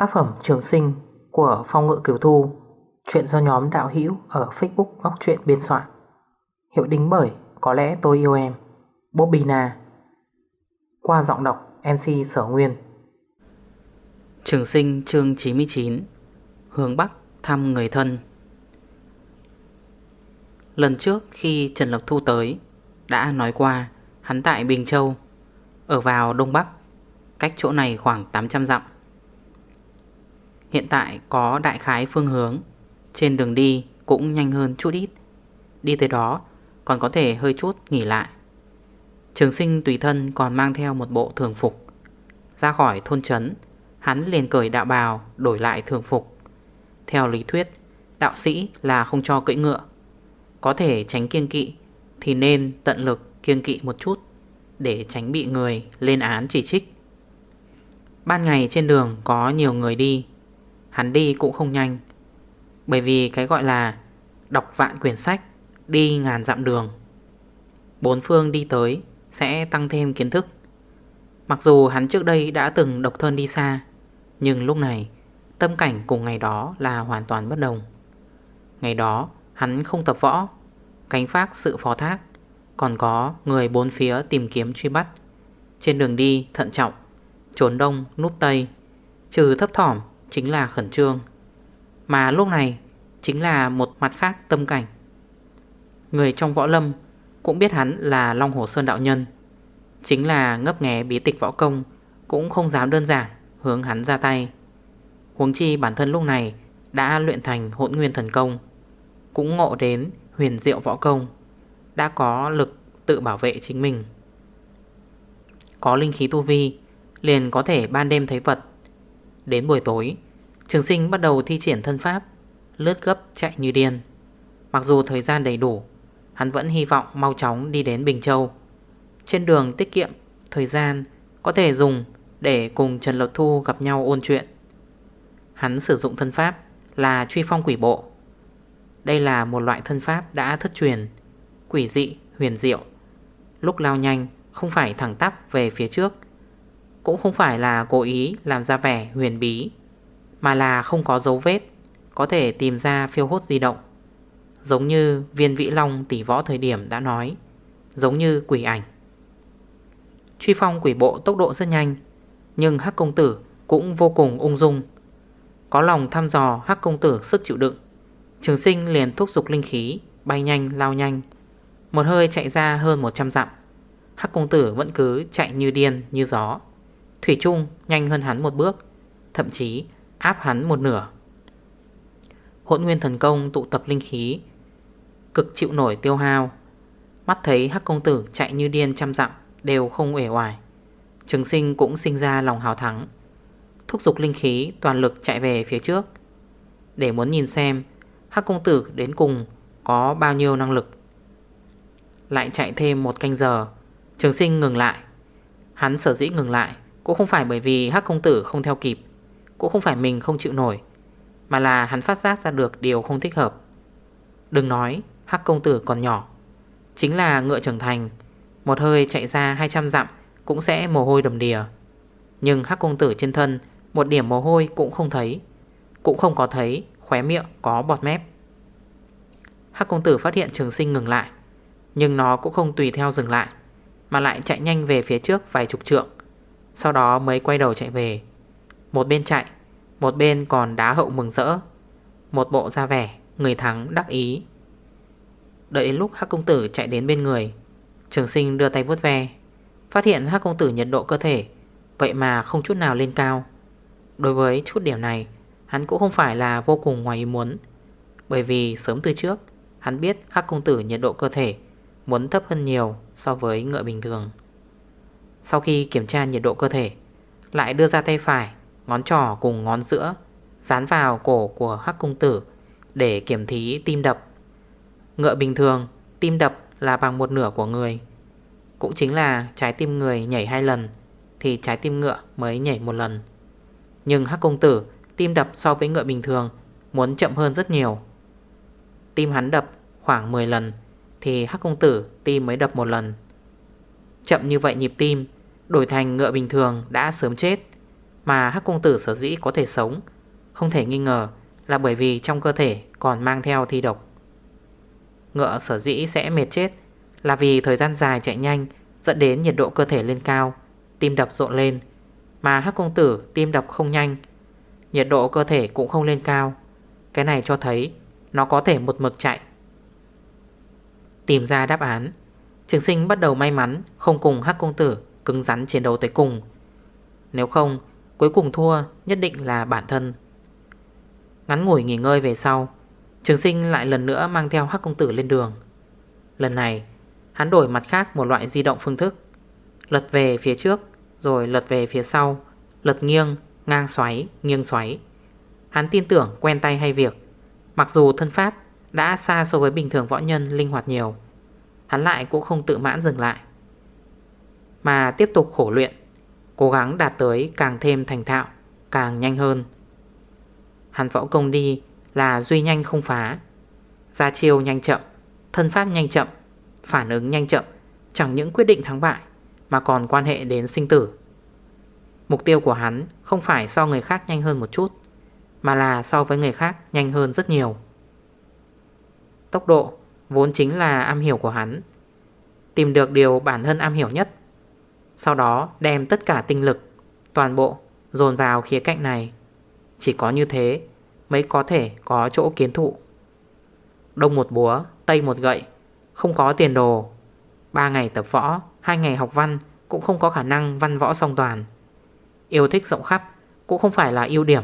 Tác phẩm Trường Sinh của Phong Ngự Kiều Thu, Chuyện do nhóm đạo hữu ở Facebook Góc Chuyện biên soạn. Hiệu đính bởi Có lẽ tôi yêu em Bobina Qua giọng đọc MC Sở Nguyên. Trường Sinh, chương 99 Hướng Bắc thăm người thân. Lần trước khi Trần Lập Thu tới, Đã nói qua, Hắn tại Bình Châu, Ở vào Đông Bắc, Cách chỗ này khoảng 800 dặm. Hiện tại có đại khái phương hướng. Trên đường đi cũng nhanh hơn chút ít. Đi tới đó, còn có thể hơi chút nghỉ lại. Trường sinh tùy thân còn mang theo một bộ thường phục. Ra khỏi thôn trấn, Hắn liền cởi đạo bào đổi lại thường phục. Theo lý thuyết, Đạo sĩ là không cho cưỡi ngựa. Có thể tránh kiêng kỵ Thì nên tận lực kiêng kỵ một chút Để tránh bị người lên án chỉ trích. Ban ngày trên đường có nhiều người đi Hắn đi cũng không nhanh. Bởi vì cái gọi là Đọc vạn quyển sách, Đi ngàn dặm đường. Bốn phương đi tới Sẽ tăng thêm kiến thức. Mặc dù hắn trước đây đã từng độc thân đi xa, Nhưng lúc này Tâm cảnh cùng ngày đó là hoàn toàn bất đồng. Ngày đó, hắn không tập võ, Cánh phát sự phó thác, Còn có người bốn phía tìm kiếm truy bắt. Trên đường đi thận trọng, Trốn đông núp tây, Trừ thấp thỏm chính là khẩn trương, Mà lúc này chính là một mặt khác tâm cảnh. Người trong võ lâm cũng biết hắn là Long Hồ Sơn Đạo Nhân, Chính là ngấp nghé bí tịch võ công Cũng không dám đơn giản hướng hắn ra tay. Huống chi bản thân lúc này đã luyện thành hỗn nguyên thần công, Cũng ngộ đến huyền diệu võ công, Đã có lực tự bảo vệ chính mình. Có linh khí tu vi, Liền có thể ban đêm thấy vật Đến buổi tối. Trường sinh bắt đầu thi triển thân pháp Lướt gấp chạy như điên. Mặc dù thời gian đầy đủ Hắn vẫn hy vọng mau chóng đi đến Bình Châu. Trên đường tiết kiệm Thời gian có thể dùng Để cùng Trần Lộc Thu gặp nhau ôn chuyện. Hắn sử dụng thân pháp Là truy phong quỷ bộ. Đây là một loại thân pháp đã thất truyền Quỷ dị, huyền diệu. Lúc lao nhanh Không phải thẳng tắp về phía trước cũng không phải là cố ý làm ra vẻ huyền bí, Mà là không có dấu vết, Có thể tìm ra phiêu hốt di động. Giống như viên vĩ long tỷ võ thời điểm đã nói, Giống như quỷ ảnh. Truy phong quỷ bộ tốc độ rất nhanh, Nhưng hắc công tử cũng vô cùng ung dung. Có lòng thăm dò hắc công tử sức chịu đựng, Trường sinh liền thúc dục linh khí, Bay nhanh, lao nhanh. Một hơi chạy ra hơn 100 dặm, Hắc công tử vẫn cứ chạy như điên, như gió. Thủy Trung nhanh hơn hắn một bước, Thậm chí áp hắn một nửa. Hỗn nguyên thần công tụ tập linh khí, Cực chịu nổi tiêu hao. Mắt thấy hắc công tử chạy như điên trăm dặm Đều không uể hoài Trường sinh cũng sinh ra lòng hào thắng. Thúc dục linh khí toàn lực chạy về phía trước. Để muốn nhìn xem Hắc công tử đến cùng Có bao nhiêu năng lực. Lại chạy thêm một canh giờ, Trường sinh ngừng lại. Hắn sở dĩ ngừng lại cũng không phải bởi vì hắc công tử không theo kịp, Cũng không phải mình không chịu nổi, Mà là hắn phát giác ra được điều không thích hợp. Đừng nói hắc công tử còn nhỏ, Chính là ngựa trưởng thành, Một hơi chạy ra 200 dặm Cũng sẽ mồ hôi đầm đìa. Nhưng hắc công tử trên thân Một điểm mồ hôi cũng không thấy, Cũng không có thấy khóe miệng có bọt mép. Hắc công tử phát hiện trường sinh ngừng lại, Nhưng nó cũng không tùy theo dừng lại, Mà lại chạy nhanh về phía trước vài chục trượng sau đó mới quay đầu chạy về. Một bên chạy, Một bên còn đá hậu mừng rỡ. Một bộ ra vẻ, Người thắng đắc ý. Đợi đến lúc Hắc Công Tử chạy đến bên người, Trường sinh đưa tay vuốt ve. Phát hiện Hắc Công Tử nhiệt độ cơ thể, Vậy mà không chút nào lên cao. Đối với chút điểm này, Hắn cũng không phải là vô cùng ngoài ý muốn. Bởi vì sớm từ trước, Hắn biết Hắc Công Tử nhiệt độ cơ thể Muốn thấp hơn nhiều so với ngựa bình thường sau khi kiểm tra nhiệt độ cơ thể, Lại đưa ra tay phải, Ngón trỏ cùng ngón giữa, Dán vào cổ của hắc cung tử Để kiểm thí tim đập. Ngựa bình thường, Tim đập là bằng một nửa của người. Cũng chính là trái tim người nhảy hai lần, Thì trái tim ngựa mới nhảy một lần. Nhưng hắc công tử, Tim đập so với ngựa bình thường Muốn chậm hơn rất nhiều. Tim hắn đập khoảng 10 lần, Thì hắc công tử tim mới đập một lần. Chậm như vậy nhịp tim, Đổi thành ngựa bình thường đã sớm chết, Mà Hắc Công Tử sở dĩ có thể sống, Không thể nghi ngờ là bởi vì trong cơ thể còn mang theo thi độc. Ngựa sở dĩ sẽ mệt chết Là vì thời gian dài chạy nhanh Dẫn đến nhiệt độ cơ thể lên cao, Tim đập rộn lên. Mà Hắc Công Tử tim đập không nhanh, Nhiệt độ cơ thể cũng không lên cao. Cái này cho thấy Nó có thể một mực chạy. Tìm ra đáp án. Trường sinh bắt đầu may mắn Không cùng Hắc Công Tử cứng rắn chiến đấu tới cùng. Nếu không Cuối cùng thua nhất định là bản thân. Ngắn ngủi nghỉ ngơi về sau Trường sinh lại lần nữa mang theo Hắc Công Tử lên đường. Lần này Hắn đổi mặt khác một loại di động phương thức. Lật về phía trước Rồi lật về phía sau Lật nghiêng, ngang xoáy, nghiêng xoáy. Hắn tin tưởng quen tay hay việc Mặc dù thân pháp đã xa so với bình thường võ nhân linh hoạt nhiều. Hắn lại cũng không tự mãn dừng lại. Mà tiếp tục khổ luyện, Cố gắng đạt tới càng thêm thành thạo, Càng nhanh hơn. Hắn võ công đi là duy nhanh không phá, Ra chiêu nhanh chậm, Thân pháp nhanh chậm, Phản ứng nhanh chậm, Chẳng những quyết định thắng bại Mà còn quan hệ đến sinh tử. Mục tiêu của hắn không phải so người khác nhanh hơn một chút, Mà là so với người khác nhanh hơn rất nhiều. Tốc độ vốn chính là am hiểu của hắn. Tìm được điều bản thân am hiểu nhất. Sau đó, đem tất cả tinh lực, Toàn bộ, dồn vào khía cạnh này. Chỉ có như thế, Mới có thể có chỗ kiến thụ. Đông một búa, Tây một gậy, Không có tiền đồ. Ba ngày tập võ, hai ngày học văn, Cũng không có khả năng văn võ song toàn. Yêu thích rộng khắp, Cũng không phải là ưu điểm,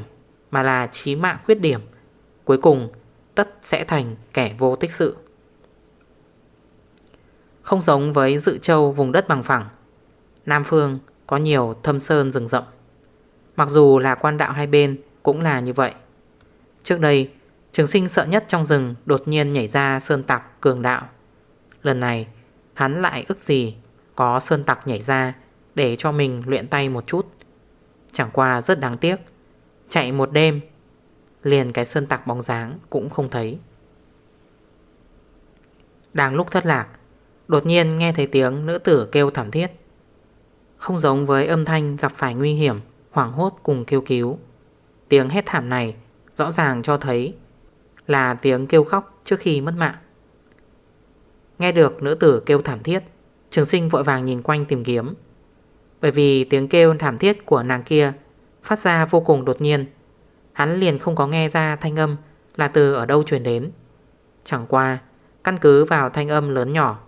Mà là trí mạng khuyết điểm. Cuối cùng, tất sẽ thành kẻ vô tích sự. Không giống với dự châu vùng đất bằng phẳng. Nam phương có nhiều thâm sơn rừng rậm. Mặc dù là quan đạo hai bên cũng là như vậy. Trước đây, Trường sinh sợ nhất trong rừng đột nhiên nhảy ra sơn tặc cường đạo. Lần này, hắn lại ức gì Có sơn tặc nhảy ra Để cho mình luyện tay một chút. Chẳng qua rất đáng tiếc, Chạy một đêm, Liền cái sơn tặc bóng dáng cũng không thấy. Đang lúc thất lạc Đột nhiên nghe thấy tiếng nữ tử kêu thảm thiết. Không giống với âm thanh gặp phải nguy hiểm, Hoảng hốt cùng kêu cứu. Tiếng hét thảm này Rõ ràng cho thấy Là tiếng kêu khóc trước khi mất mạng. Nghe được nữ tử kêu thảm thiết, Trường sinh vội vàng nhìn quanh tìm kiếm. Bởi vì tiếng kêu thảm thiết của nàng kia Phát ra vô cùng đột nhiên, Hắn liền không có nghe ra thanh âm Là từ ở đâu truyền đến. Chẳng qua, Căn cứ vào thanh âm lớn nhỏ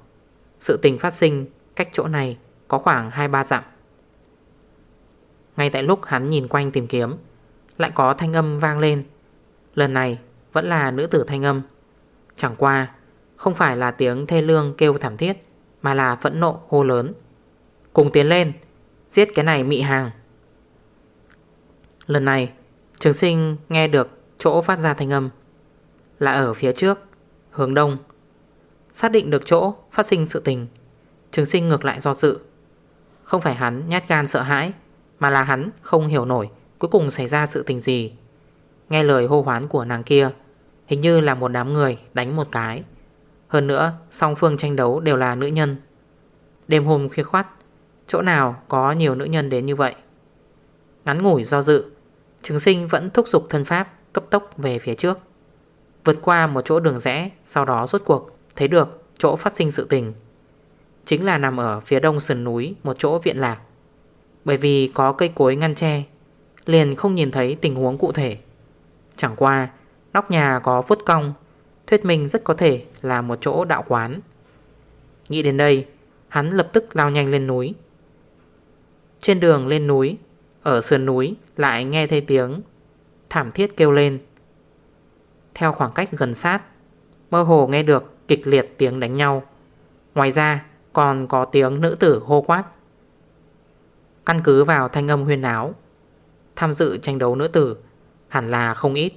sự tình phát sinh cách chỗ này Có khoảng 2-3 dặm. Ngay tại lúc hắn nhìn quanh tìm kiếm, Lại có thanh âm vang lên. Lần này vẫn là nữ tử thanh âm. Chẳng qua, Không phải là tiếng thê lương kêu thảm thiết, Mà là phẫn nộ hô lớn. Cùng tiến lên, Giết cái này mị hàng. Lần này, Trường sinh nghe được chỗ phát ra thanh âm, Là ở phía trước, Hướng đông. Xác định được chỗ phát sinh sự tình. Trường sinh ngược lại do dự. Không phải hắn nhát gan sợ hãi, Mà là hắn không hiểu nổi Cuối cùng xảy ra sự tình gì. Nghe lời hô hoán của nàng kia, Hình như là một đám người đánh một cái. Hơn nữa, song phương tranh đấu đều là nữ nhân. Đêm hôm khuya khoát Chỗ nào có nhiều nữ nhân đến như vậy? Ngắn ngủi do dự, Trường sinh vẫn thúc giục thân pháp Cấp tốc về phía trước. Vượt qua một chỗ đường rẽ, Sau đó rốt cuộc thấy được chỗ phát sinh sự tình. Chính là nằm ở phía đông sườn núi, Một chỗ viện lạc. Bởi vì có cây cối ngăn tre, Liền không nhìn thấy tình huống cụ thể. Chẳng qua, Nóc nhà có phút cong, Thuyết minh rất có thể là một chỗ đạo quán. Nghĩ đến đây, Hắn lập tức lao nhanh lên núi. Trên đường lên núi, Ở sườn núi lại nghe thấy tiếng Thảm thiết kêu lên. Theo khoảng cách gần sát, Mơ hồ nghe được kịch liệt tiếng đánh nhau. Ngoài ra, còn có tiếng nữ tử hô quát. Căn cứ vào thanh âm huyên áo Tham dự tranh đấu nữ tử Hẳn là không ít.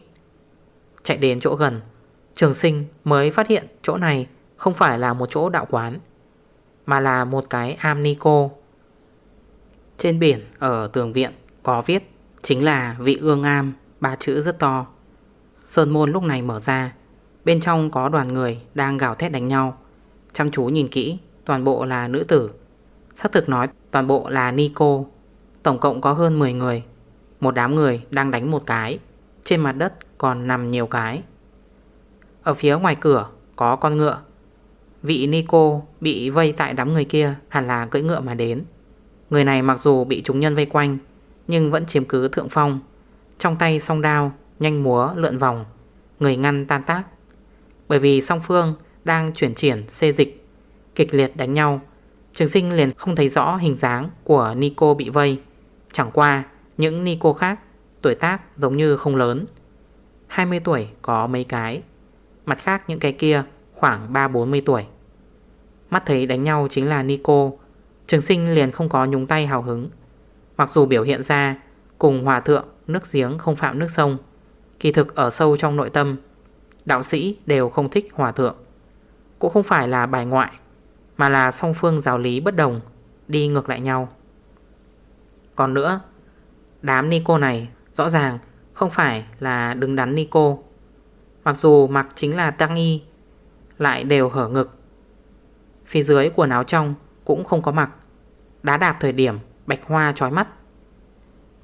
Chạy đến chỗ gần, Trường sinh mới phát hiện chỗ này Không phải là một chỗ đạo quán, Mà là một cái am ni cô Trên biển ở tường viện Có viết Chính là vị ương am, Ba chữ rất to. Sơn môn lúc này mở ra Bên trong có đoàn người đang gào thét đánh nhau. Chăm chú nhìn kỹ, Toàn bộ là nữ tử. Xác thực nói, toàn bộ là Nico. Tổng cộng có hơn 10 người. Một đám người đang đánh một cái. Trên mặt đất còn nằm nhiều cái. Ở phía ngoài cửa, có con ngựa. Vị Nico bị vây tại đám người kia Hẳn là cưỡi ngựa mà đến. Người này mặc dù bị chúng nhân vây quanh, Nhưng vẫn chiếm cứ thượng phong. Trong tay song đao, Nhanh múa lượn vòng. Người ngăn tan tác. Bởi vì song phương đang chuyển triển, xê dịch, Kịch liệt đánh nhau. Trường sinh liền không thấy rõ hình dáng Của Nico bị vây. Chẳng qua, những Nico khác, Tuổi tác giống như không lớn. 20 tuổi có mấy cái. Mặt khác những cái kia khoảng 3-40 tuổi. Mắt thấy đánh nhau chính là Nico. Trường sinh liền không có nhúng tay hào hứng. Mặc dù biểu hiện ra Cùng hòa thượng nước giếng không phạm nước sông, Kỳ thực ở sâu trong nội tâm Đạo sĩ đều không thích hòa thượng. Cũng không phải là bài ngoại, Mà là song phương giáo lý bất đồng, Đi ngược lại nhau. Còn nữa, Đám Nico này rõ ràng không phải là đứng đắn Nico Mặc dù mặc chính là tăng y Lại đều hở ngực. Phía dưới quần áo trong cũng không có mặc, Đá đạp thời điểm bạch hoa trói mắt.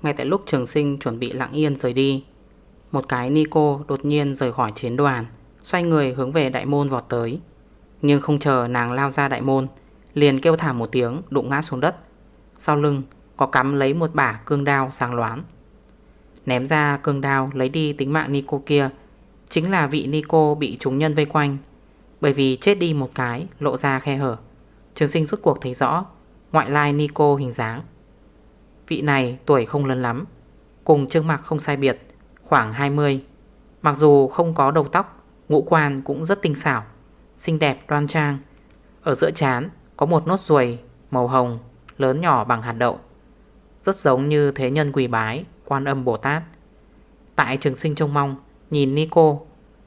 Ngay tại lúc trường sinh chuẩn bị lặng yên rời đi một cái Nico đột nhiên rời khỏi chiến đoàn, Xoay người hướng về đại môn vọt tới. Nhưng không chờ nàng lao ra đại môn, Liền kêu thảm một tiếng, đụng ngã xuống đất. Sau lưng, có cắm lấy một bả cương đao sáng loáng. Ném ra cương đao lấy đi tính mạng Nico kia, Chính là vị Nico bị chúng nhân vây quanh. Bởi vì chết đi một cái, lộ ra khe hở. Trường sinh rút cuộc thấy rõ, Ngoại lai Nico hình dáng. Vị này tuổi không lớn lắm, Cùng trương mặt không sai biệt. Khoảng 20 Mặc dù không có đầu tóc, Ngũ quan cũng rất tinh xảo, Xinh đẹp, đoan trang. Ở giữa chán có một nốt ruồi màu hồng, Lớn nhỏ bằng hạt đậu, Rất giống như thế nhân quỳ bái, Quan âm Bồ Tát. Tại trường sinh trông mong, Nhìn Nico,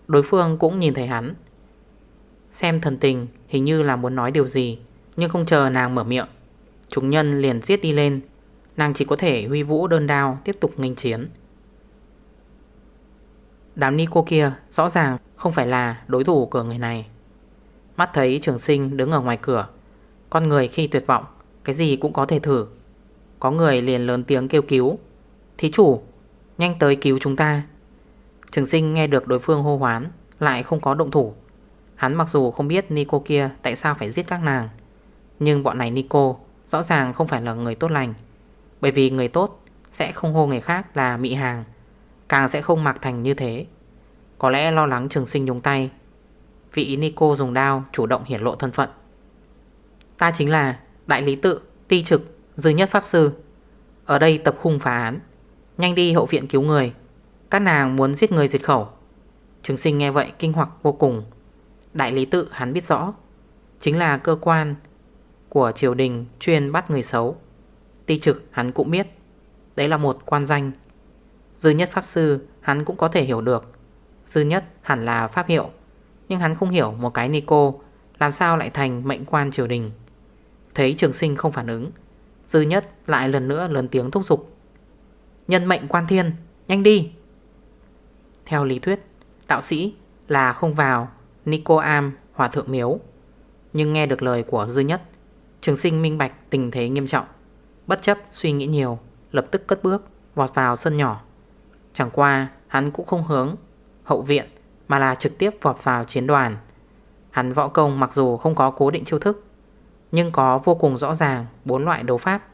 Đối phương cũng nhìn thấy hắn. Xem thần tình, hình như là muốn nói điều gì, Nhưng không chờ nàng mở miệng, Chúng nhân liền giết đi lên. Nàng chỉ có thể huy vũ đơn đao Tiếp tục nghênh chiến. Đám Nico kia rõ ràng không phải là đối thủ của người này. Mắt thấy trường sinh đứng ở ngoài cửa, Con người khi tuyệt vọng, Cái gì cũng có thể thử. Có người liền lớn tiếng kêu cứu, Thí chủ, Nhanh tới cứu chúng ta. Trường sinh nghe được đối phương hô hoán, Lại không có động thủ. Hắn mặc dù không biết Nico kia tại sao phải giết các nàng, Nhưng bọn này Nico Rõ ràng không phải là người tốt lành, Bởi vì người tốt Sẽ không hô người khác là mị hàng. Càng sẽ không mặc thành như thế. Có lẽ lo lắng trường sinh nhúng tay. Vị Nico dùng đao chủ động hiển lộ thân phận. Ta chính là Đại lý tự, ti trực, dư nhất pháp sư. Ở đây tập hung phá án. Nhanh đi hậu viện cứu người. Các nàng muốn giết người diệt khẩu. Trường sinh nghe vậy kinh hoặc vô cùng. Đại lý tự hắn biết rõ. Chính là cơ quan của triều đình chuyên bắt người xấu. Ti trực hắn cũng biết. Đấy là một quan danh Dư nhất pháp sư, hắn cũng có thể hiểu được. Dư nhất hẳn là pháp hiệu, Nhưng hắn không hiểu một cái Nico Làm sao lại thành mệnh quan triều đình. Thấy trường sinh không phản ứng, Dư nhất lại lần nữa lớn tiếng thúc giục. Nhân mệnh quan thiên, Nhanh đi! Theo lý thuyết, Đạo sĩ là không vào Nico Am hòa thượng miếu. Nhưng nghe được lời của dư nhất, Trường sinh minh bạch tình thế nghiêm trọng, Bất chấp suy nghĩ nhiều, Lập tức cất bước vọt vào sân nhỏ. Chẳng qua hắn cũng không hướng Hậu viện Mà là trực tiếp vọt vào chiến đoàn. Hắn võ công mặc dù không có cố định chiêu thức Nhưng có vô cùng rõ ràng bốn loại đấu pháp.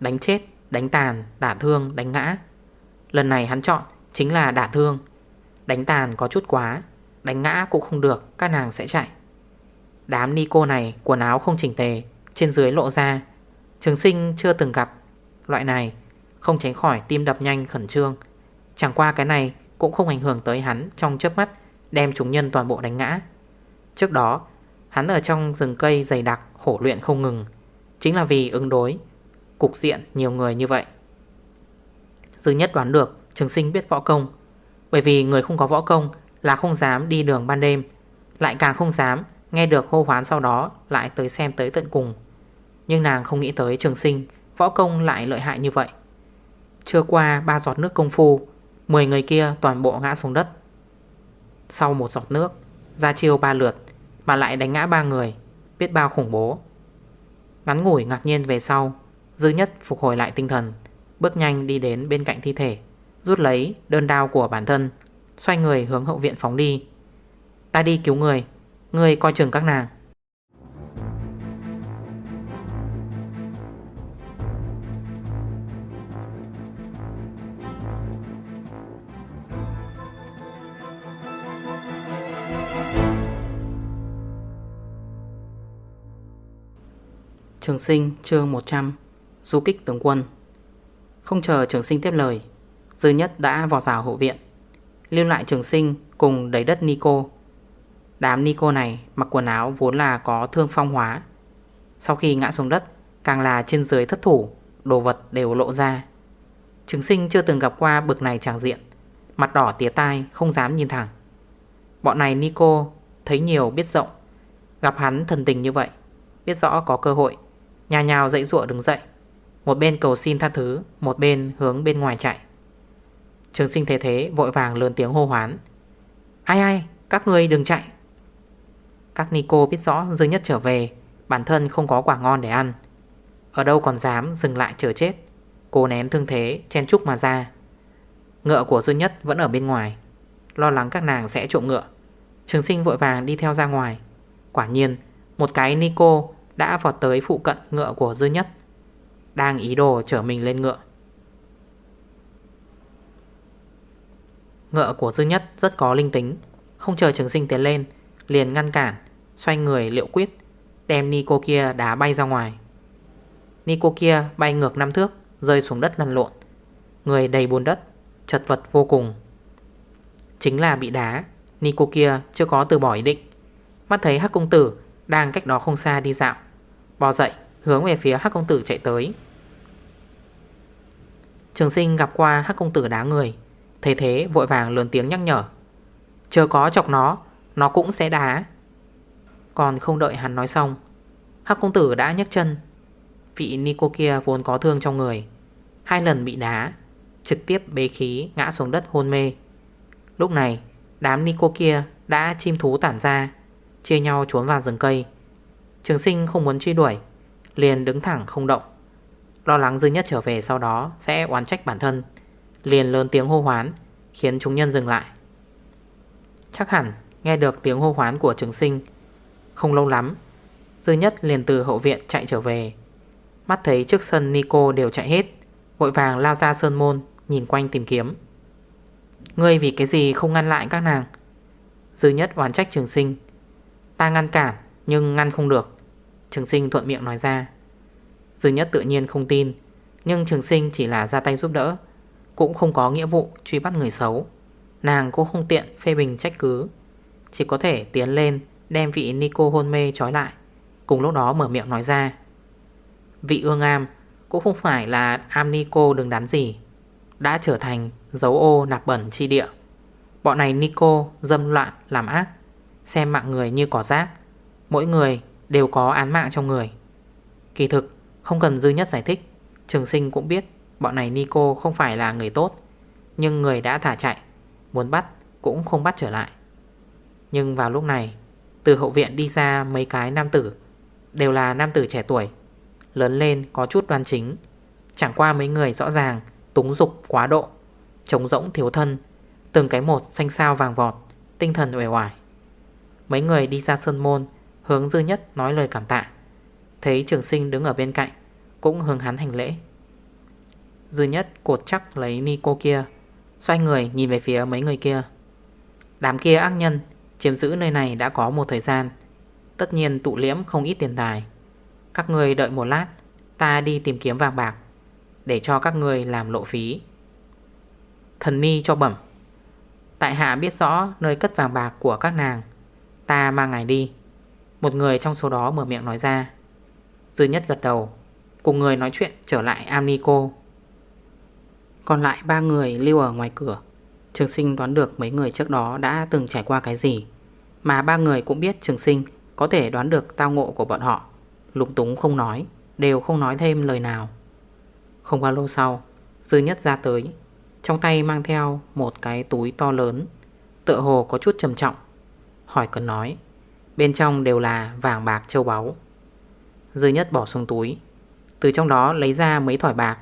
Đánh chết, đánh tàn, đả thương, đánh ngã. Lần này hắn chọn chính là đả thương. Đánh tàn có chút quá Đánh ngã cũng không được Các nàng sẽ chạy. Đám ni cô này quần áo không chỉnh tề Trên dưới lộ ra. Trường sinh chưa từng gặp Loại này không tránh khỏi tim đập nhanh khẩn trương. Chẳng qua cái này Cũng không ảnh hưởng tới hắn trong chớp mắt, Đem chúng nhân toàn bộ đánh ngã. Trước đó, hắn ở trong rừng cây dày đặc, Khổ luyện không ngừng. Chính là vì ứng đối Cục diện nhiều người như vậy. Dư nhất đoán được, Trường sinh biết võ công. Bởi vì người không có võ công là không dám đi đường ban đêm, Lại càng không dám Nghe được hô hoán sau đó Lại tới xem tới tận cùng. Nhưng nàng không nghĩ tới trường sinh Võ công lại lợi hại như vậy. Chưa qua ba giọt nước công phu 10 người kia toàn bộ ngã xuống đất. Sau một giọt nước, Ra chiêu ba lượt, Mà lại đánh ngã ba người, Biết bao khủng bố. Ngắn ngủi ngạc nhiên về sau, Dư nhất phục hồi lại tinh thần, Bước nhanh đi đến bên cạnh thi thể, Rút lấy đơn đao của bản thân, Xoay người hướng hậu viện phóng đi. Ta đi cứu người Người coi chừng các nàng. Trường sinh chương 100 Du kích tướng quân. Không chờ trường sinh tiếp lời, Dư nhất đã vọt vào hộ viện. Lưu lại trường sinh cùng đầy đất Nico Đám Nico này mặc quần áo vốn là có thương phong hóa. Sau khi ngã xuống đất, Càng là trên dưới thất thủ, Đồ vật đều lộ ra. Trường sinh chưa từng gặp qua bực này tràng diện, Mặt đỏ tía tai, không dám nhìn thẳng. Bọn này Nico thấy nhiều biết rộng, Gặp hắn thần tình như vậy, Biết rõ có cơ hội Nhà nhào dậy ruộng đứng dậy. Một bên cầu xin tha thứ, Một bên hướng bên ngoài chạy. Trường sinh thế thế vội vàng lớn tiếng hô hoán. Ai ai, Các người đừng chạy. Các Nico biết rõ Dương Nhất trở về, Bản thân không có quả ngon để ăn. Ở đâu còn dám dừng lại chờ chết. Cô ném thương thế, chen trúc mà ra. Ngựa của Dương Nhất vẫn ở bên ngoài. Lo lắng các nàng sẽ trộm ngựa. Trường sinh vội vàng đi theo ra ngoài. Quả nhiên, Một cái Nico đã vọt tới phụ cận ngựa của Dư Nhất, Đang ý đồ chở mình lên ngựa. Ngựa của Dư Nhất rất có linh tính, Không chờ trường sinh tiến lên, Liền ngăn cản, Xoay người liệu quyết, Đem Nico kia đá bay ra ngoài. Nico kia bay ngược năm thước, Rơi xuống đất lăn lộn, Người đầy bùn đất, Chật vật vô cùng. Chính là bị đá Nico kia chưa có từ bỏ ý định. Mắt thấy hắc công tử Đang cách đó không xa đi dạo Bò dậy, hướng về phía hắc công tử chạy tới. Trường sinh gặp qua hắc công tử đá người. Thấy thế, vội vàng lớn tiếng nhắc nhở. Chờ có chọc nó Nó cũng sẽ đá. Còn không đợi hắn nói xong, Hắc công tử đã nhấc chân. Vị Nico kia vốn có thương trong người. Hai lần bị đá, Trực tiếp bế khí ngã xuống đất hôn mê. Lúc này, Đám Nico kia đã chim thú tản ra, Chia nhau trốn vào rừng cây. Trường sinh không muốn truy đuổi, Liền đứng thẳng không động. Lo lắng dư nhất trở về sau đó Sẽ oán trách bản thân, Liền lớn tiếng hô hoán, Khiến chúng nhân dừng lại. Chắc hẳn nghe được tiếng hô hoán của trường sinh, Không lâu lắm, Dư nhất liền từ hậu viện chạy trở về. Mắt thấy trước sân Nico đều chạy hết, Vội vàng lao ra sơn môn, Nhìn quanh tìm kiếm. Ngươi vì cái gì không ngăn lại các nàng? Dư nhất oán trách trường sinh. Ta ngăn cản, nhưng ngăn không được. Trường sinh thuận miệng nói ra. Dư nhất tự nhiên không tin, Nhưng trường sinh chỉ là ra tay giúp đỡ, Cũng không có nghĩa vụ truy bắt người xấu. Nàng cũng không tiện phê bình trách cứ, Chỉ có thể tiến lên Đem vị Nico hôn mê trói lại, Cùng lúc đó mở miệng nói ra. Vị ương am Cũng không phải là am Nico đừng đắn gì, Đã trở thành dấu ô nạp bẩn chi địa. Bọn này Nico dâm loạn làm ác, Xem mạng người như cỏ rác, Mỗi người đều có án mạng trong người. Kỳ thực, không cần dư nhất giải thích, Trường sinh cũng biết Bọn này Nico không phải là người tốt, Nhưng người đã thả chạy, Muốn bắt cũng không bắt trở lại. Nhưng vào lúc này, Từ hậu viện đi ra mấy cái nam tử, Đều là nam tử trẻ tuổi, Lớn lên có chút đoan chính, Chẳng qua mấy người rõ ràng, Túng dục quá độ, Trống rỗng thiếu thân, Từng cái một xanh sao vàng vọt, Tinh thần uể oải. Mấy người đi ra sơn môn Hướng dư nhất nói lời cảm tạ. Thấy trường sinh đứng ở bên cạnh, Cũng hướng hắn hành lễ. Dư nhất cột chắc lấy ni cô kia, Xoay người nhìn về phía mấy người kia. Đám kia ác nhân Chiếm giữ nơi này đã có một thời gian. Tất nhiên tụ liễm không ít tiền tài. Các người đợi một lát, Ta đi tìm kiếm vàng bạc, Để cho các người làm lộ phí. Thần mi cho bẩm. Tại hạ biết rõ nơi cất vàng bạc của các nàng, Ta mang ngài đi một người trong số đó mở miệng nói ra. Dư nhất gật đầu, Cùng người nói chuyện trở lại Amnico. Còn lại ba người lưu ở ngoài cửa. Trường sinh đoán được mấy người trước đó đã từng trải qua cái gì, Mà ba người cũng biết trường sinh có thể đoán được tao ngộ của bọn họ. Lục túng không nói, Đều không nói thêm lời nào. Không bao lâu sau, Dư nhất ra tới, Trong tay mang theo một cái túi to lớn, Tựa hồ có chút trầm trọng, Hỏi cần nói Bên trong đều là vàng bạc châu báu. Dư nhất bỏ xuống túi. Từ trong đó lấy ra mấy thỏi bạc,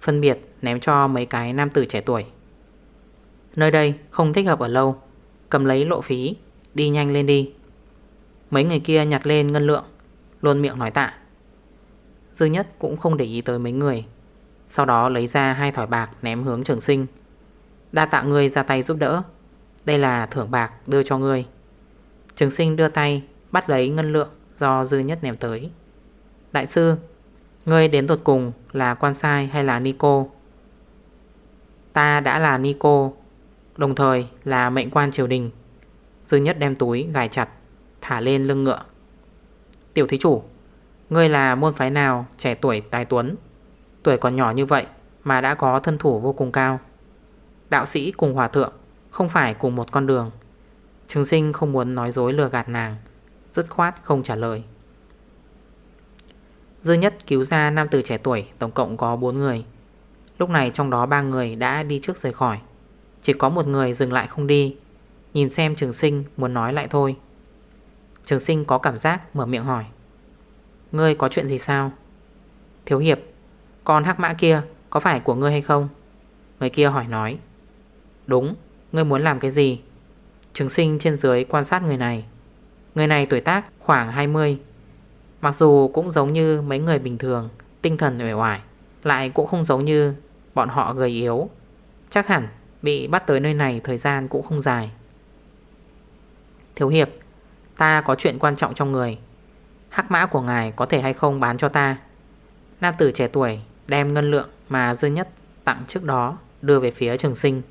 Phân biệt ném cho mấy cái nam tử trẻ tuổi. Nơi đây không thích hợp ở lâu, Cầm lấy lộ phí, Đi nhanh lên đi. Mấy người kia nhặt lên ngân lượng, Luôn miệng nói tạ. Dư nhất cũng không để ý tới mấy người, Sau đó lấy ra hai thỏi bạc ném hướng trường sinh. Đa tạ người ra tay giúp đỡ. Đây là thưởng bạc đưa cho ngươi. Trường sinh đưa tay, Bắt lấy ngân lượng do dư nhất ném tới. Đại sư, Ngươi đến tuột cùng là quan sai hay là Nico Ta đã là Nico Đồng thời là mệnh quan triều đình. Dư nhất đem túi gài chặt, Thả lên lưng ngựa. Tiểu thí chủ, Ngươi là môn phái nào trẻ tuổi tài tuấn? Tuổi còn nhỏ như vậy Mà đã có thân thủ vô cùng cao. Đạo sĩ cùng hòa thượng Không phải cùng một con đường. Trường sinh không muốn nói dối lừa gạt nàng, Dứt khoát không trả lời. Dư nhất cứu ra nam tử trẻ tuổi, Tổng cộng có 4 người. Lúc này trong đó ba người đã đi trước rời khỏi. Chỉ có một người dừng lại không đi, Nhìn xem trường sinh muốn nói lại thôi. Trường sinh có cảm giác mở miệng hỏi, Ngươi có chuyện gì sao? Thiếu hiệp, Con hắc mã kia có phải của ngươi hay không? Người kia hỏi nói, Đúng, Ngươi muốn làm cái gì? Trường sinh trên dưới quan sát người này. Người này tuổi tác khoảng 20 Mặc dù cũng giống như mấy người bình thường, Tinh thần uể oải, Lại cũng không giống như bọn họ gầy yếu. Chắc hẳn bị bắt tới nơi này thời gian cũng không dài. Thiếu hiệp, Ta có chuyện quan trọng trong người. Hắc mã của ngài có thể hay không bán cho ta? Nam tử trẻ tuổi đem ngân lượng mà dư nhất tặng trước đó đưa về phía trường sinh.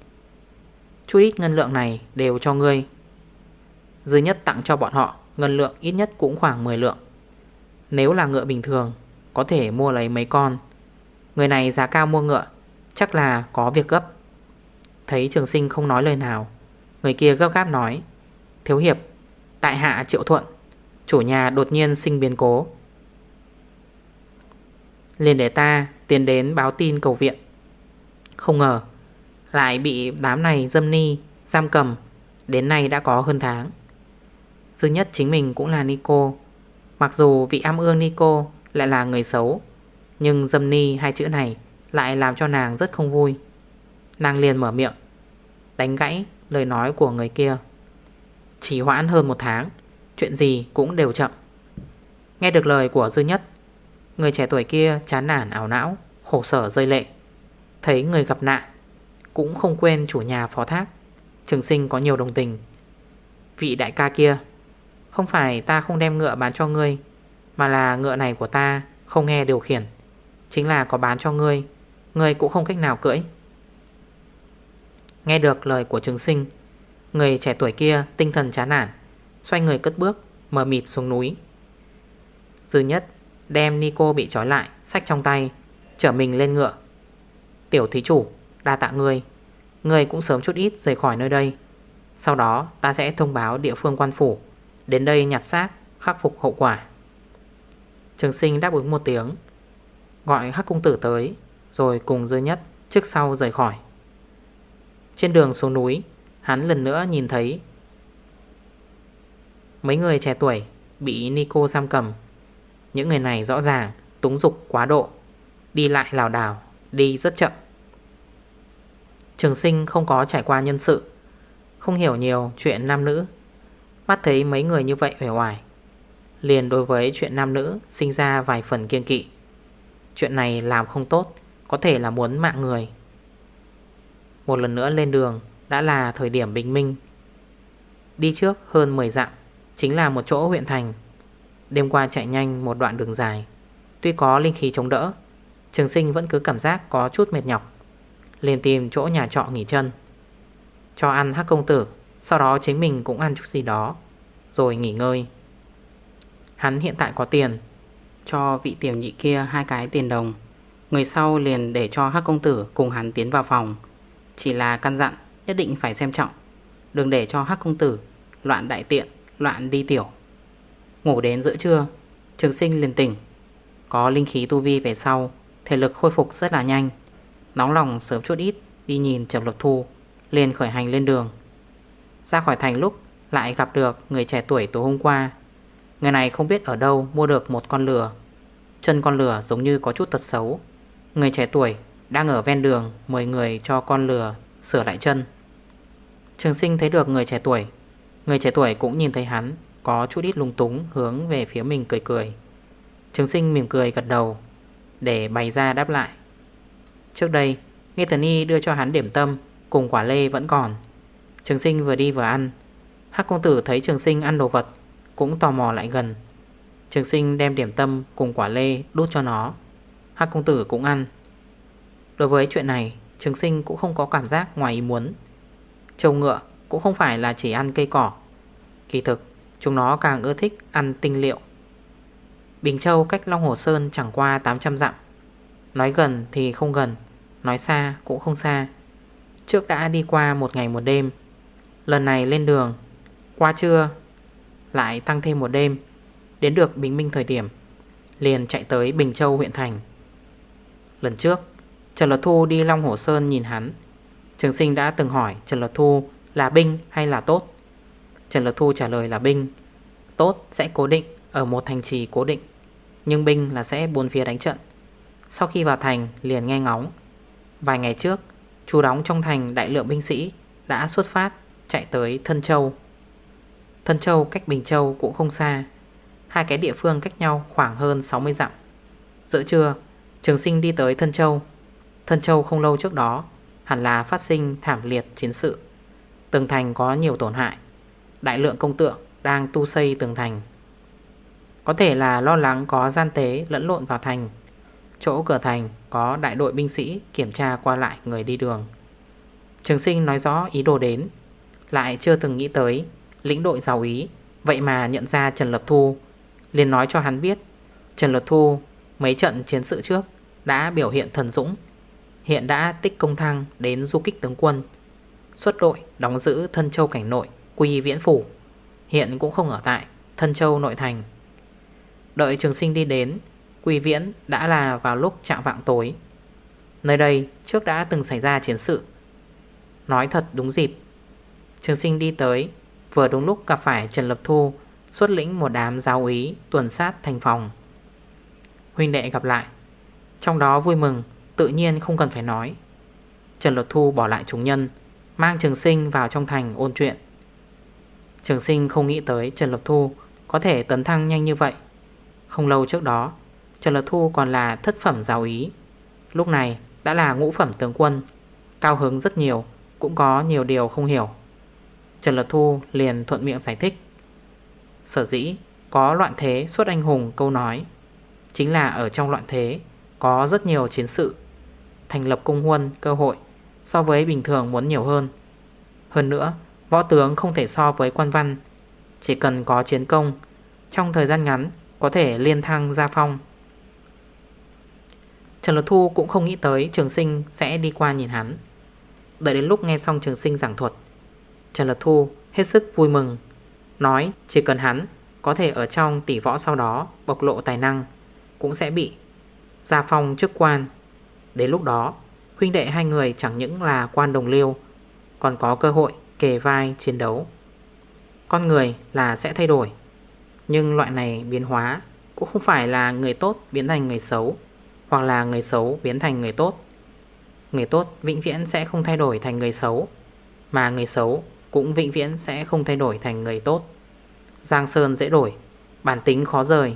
Chút ít ngân lượng này đều cho ngươi. Dư nhất tặng cho bọn họ, ngân lượng ít nhất cũng khoảng 10 lượng. Nếu là ngựa bình thường, Có thể mua lấy mấy con. Người này giá cao mua ngựa, Chắc là có việc gấp. Thấy trường sinh không nói lời nào, Người kia gấp gáp nói, Thiếu hiệp, Tại hạ triệu thuận, Chủ nhà đột nhiên sinh biến cố. Liền để ta tiến đến báo tin cầu viện. Không ngờ lại bị đám này dâm ni, Giam cầm. Đến nay đã có hơn tháng. Dư nhất chính mình cũng là Nico. Mặc dù vị am ương Nico Lại là người xấu, Nhưng dâm ni hai chữ này Lại làm cho nàng rất không vui. Nàng liền mở miệng, Đánh gãy lời nói của người kia. Chỉ hoãn hơn một tháng, Chuyện gì cũng đều chậm. Nghe được lời của Dư Nhất, Người trẻ tuổi kia chán nản ảo não, Khổ sở rơi lệ. Thấy người gặp nạn cũng không quên chủ nhà phó thác. Trường sinh có nhiều đồng tình. Vị đại ca kia, Không phải ta không đem ngựa bán cho ngươi, Mà là ngựa này của ta Không nghe điều khiển. Chính là có bán cho ngươi Ngươi cũng không cách nào cưỡi. Nghe được lời của trường sinh, Người trẻ tuổi kia tinh thần chán nản, Xoay người cất bước Mở mịt xuống núi. Dư nhất đem Nico bị trói lại Sách trong tay, Chở mình lên ngựa. Tiểu thí chủ Đa tạ người. người cũng sớm chút ít rời khỏi nơi đây. Sau đó, ta sẽ thông báo địa phương quan phủ. Đến đây nhặt xác, Khắc phục hậu quả. Trường sinh đáp ứng một tiếng. Gọi hắc cung tử tới, Rồi cùng dư nhất trước sau rời khỏi. Trên đường xuống núi, Hắn lần nữa nhìn thấy Mấy người trẻ tuổi Bị Nico giam cầm. Những người này rõ ràng túng dục quá độ, Đi lại lào đảo, Đi rất chậm. Trường sinh không có trải qua nhân sự. Không hiểu nhiều chuyện nam nữ. Mắt thấy mấy người như vậy ở ngoài. Liền đối với chuyện nam nữ Sinh ra vài phần kiên kỵ. Chuyện này làm không tốt, Có thể là muốn mạng người. Một lần nữa lên đường, Đã là thời điểm bình minh. Đi trước hơn 10 dặm, Chính là một chỗ huyện thành. Đêm qua chạy nhanh một đoạn đường dài. Tuy có linh khí chống đỡ, Trường sinh vẫn cứ cảm giác có chút mệt nhọc liền tìm chỗ nhà trọ nghỉ chân, Cho ăn hắc công tử, Sau đó chính mình cũng ăn chút gì đó, Rồi nghỉ ngơi. Hắn hiện tại có tiền, Cho vị tiểu nhị kia hai cái tiền đồng. Người sau liền để cho hắc công tử Cùng hắn tiến vào phòng. Chỉ là căn dặn, nhất định phải xem trọng. Đừng để cho hắc công tử Loạn đại tiện, loạn đi tiểu. Ngủ đến giữa trưa, Trường sinh liền tỉnh. Có linh khí tu vi về sau, Thể lực khôi phục rất là nhanh. Nóng lòng sớm chút ít, Đi nhìn Trầm Lộc Thu, liền khởi hành lên đường. Ra khỏi thành lúc, Lại gặp được người trẻ tuổi tối hôm qua. Người này không biết ở đâu mua được một con lừa. Chân con lừa giống như có chút tật xấu. Người trẻ tuổi Đang ở ven đường Mời người cho con lừa sửa lại chân. Trường sinh thấy được người trẻ tuổi. Người trẻ tuổi cũng nhìn thấy hắn, Có chút ít lung túng hướng về phía mình cười cười. Trường sinh mỉm cười gật đầu, Để bày ra đáp lại. Trước đây Nghe Thần Y đưa cho hắn điểm tâm, Cùng quả lê vẫn còn. Trường sinh vừa đi vừa ăn. Hắc công tử thấy trường sinh ăn đồ vật, Cũng tò mò lại gần. Trường sinh đem điểm tâm cùng quả lê đút cho nó. Hắc công tử cũng ăn. Đối với chuyện này, Trường sinh cũng không có cảm giác ngoài ý muốn. Châu ngựa cũng không phải là chỉ ăn cây cỏ. Kỳ thực, Chúng nó càng ưa thích ăn tinh liệu. Bình Châu cách Long Hồ Sơn chẳng qua 800 dặm. Nói gần thì không gần, Nói xa cũng không xa. Trước đã đi qua một ngày một đêm, Lần này lên đường, Qua trưa Lại tăng thêm một đêm, Đến được bình minh thời điểm, Liền chạy tới Bình Châu huyện thành. Lần trước, Trần Lật Thu đi Long Hồ Sơn nhìn hắn. Trường sinh đã từng hỏi Trần Lật Thu là binh hay là tốt? Trần Lật Thu trả lời là binh. Tốt sẽ cố định ở một thành trì cố định, Nhưng binh là sẽ buôn phía đánh trận. Sau khi vào thành, liền nghe ngóng. Vài ngày trước, Chú đóng trong thành đại lượng binh sĩ Đã xuất phát, chạy tới Thân Châu. Thân Châu cách Bình Châu cũng không xa, Hai cái địa phương cách nhau khoảng hơn 60 dặm. Giữa trưa, Trường sinh đi tới Thân Châu. Thân Châu không lâu trước đó, Hẳn là phát sinh thảm liệt chiến sự. Tường thành có nhiều tổn hại, Đại lượng công tượng đang tu xây tường thành. Có thể là lo lắng có gian tế lẫn lộn vào thành Chỗ cửa thành có đại đội binh sĩ kiểm tra qua lại người đi đường. Trường sinh nói rõ ý đồ đến, Lại chưa từng nghĩ tới Lĩnh đội giàu ý Vậy mà nhận ra Trần Lập Thu, liền nói cho hắn biết, Trần Lập Thu mấy trận chiến sự trước Đã biểu hiện thần dũng, Hiện đã tích công thăng đến du kích tướng quân, Xuất đội đóng giữ thân châu cảnh nội, Quy viễn phủ, Hiện cũng không ở tại thân châu nội thành. Đợi trường sinh đi đến Quy viễn đã là vào lúc chạm vạng tối. Nơi đây trước đã từng xảy ra chiến sự. Nói thật đúng dịp. Trường sinh đi tới, Vừa đúng lúc gặp phải Trần Lập Thu, Xuất lĩnh một đám giáo úy tuần sát thành phòng. Huynh đệ gặp lại. Trong đó vui mừng, Tự nhiên không cần phải nói. Trần Lập Thu bỏ lại chúng nhân, Mang trường sinh vào trong thành ôn chuyện. Trường sinh không nghĩ tới Trần Lập Thu Có thể tấn thăng nhanh như vậy. Không lâu trước đó Trần lật Thu còn là thất phẩm giáo ý Lúc này đã là ngũ phẩm tướng quân, Cao hứng rất nhiều, Cũng có nhiều điều không hiểu. Trần lật Thu liền thuận miệng giải thích. Sở dĩ có loạn thế suốt anh hùng câu nói, Chính là ở trong loạn thế Có rất nhiều chiến sự, Thành lập cung huân, cơ hội So với bình thường muốn nhiều hơn. Hơn nữa, Võ tướng không thể so với quan văn, Chỉ cần có chiến công, Trong thời gian ngắn Có thể liên thăng gia phong. Trần Lột Thu cũng không nghĩ tới trường sinh sẽ đi qua nhìn hắn. Đợi đến lúc nghe xong trường sinh giảng thuật, Trần Lột Thu hết sức vui mừng, Nói chỉ cần hắn có thể ở trong tỷ võ sau đó bộc lộ tài năng Cũng sẽ bị gia phong chức quan. Đến lúc đó, huynh đệ hai người chẳng những là quan đồng liêu, Còn có cơ hội kề vai chiến đấu. Con người là sẽ thay đổi, Nhưng loại này biến hóa cũng không phải là người tốt biến thành người xấu. Hoặc là người xấu biến thành người tốt. Người tốt vĩnh viễn sẽ không thay đổi thành người xấu, Mà người xấu cũng vĩnh viễn sẽ không thay đổi thành người tốt. Giang Sơn dễ đổi, Bản tính khó rời.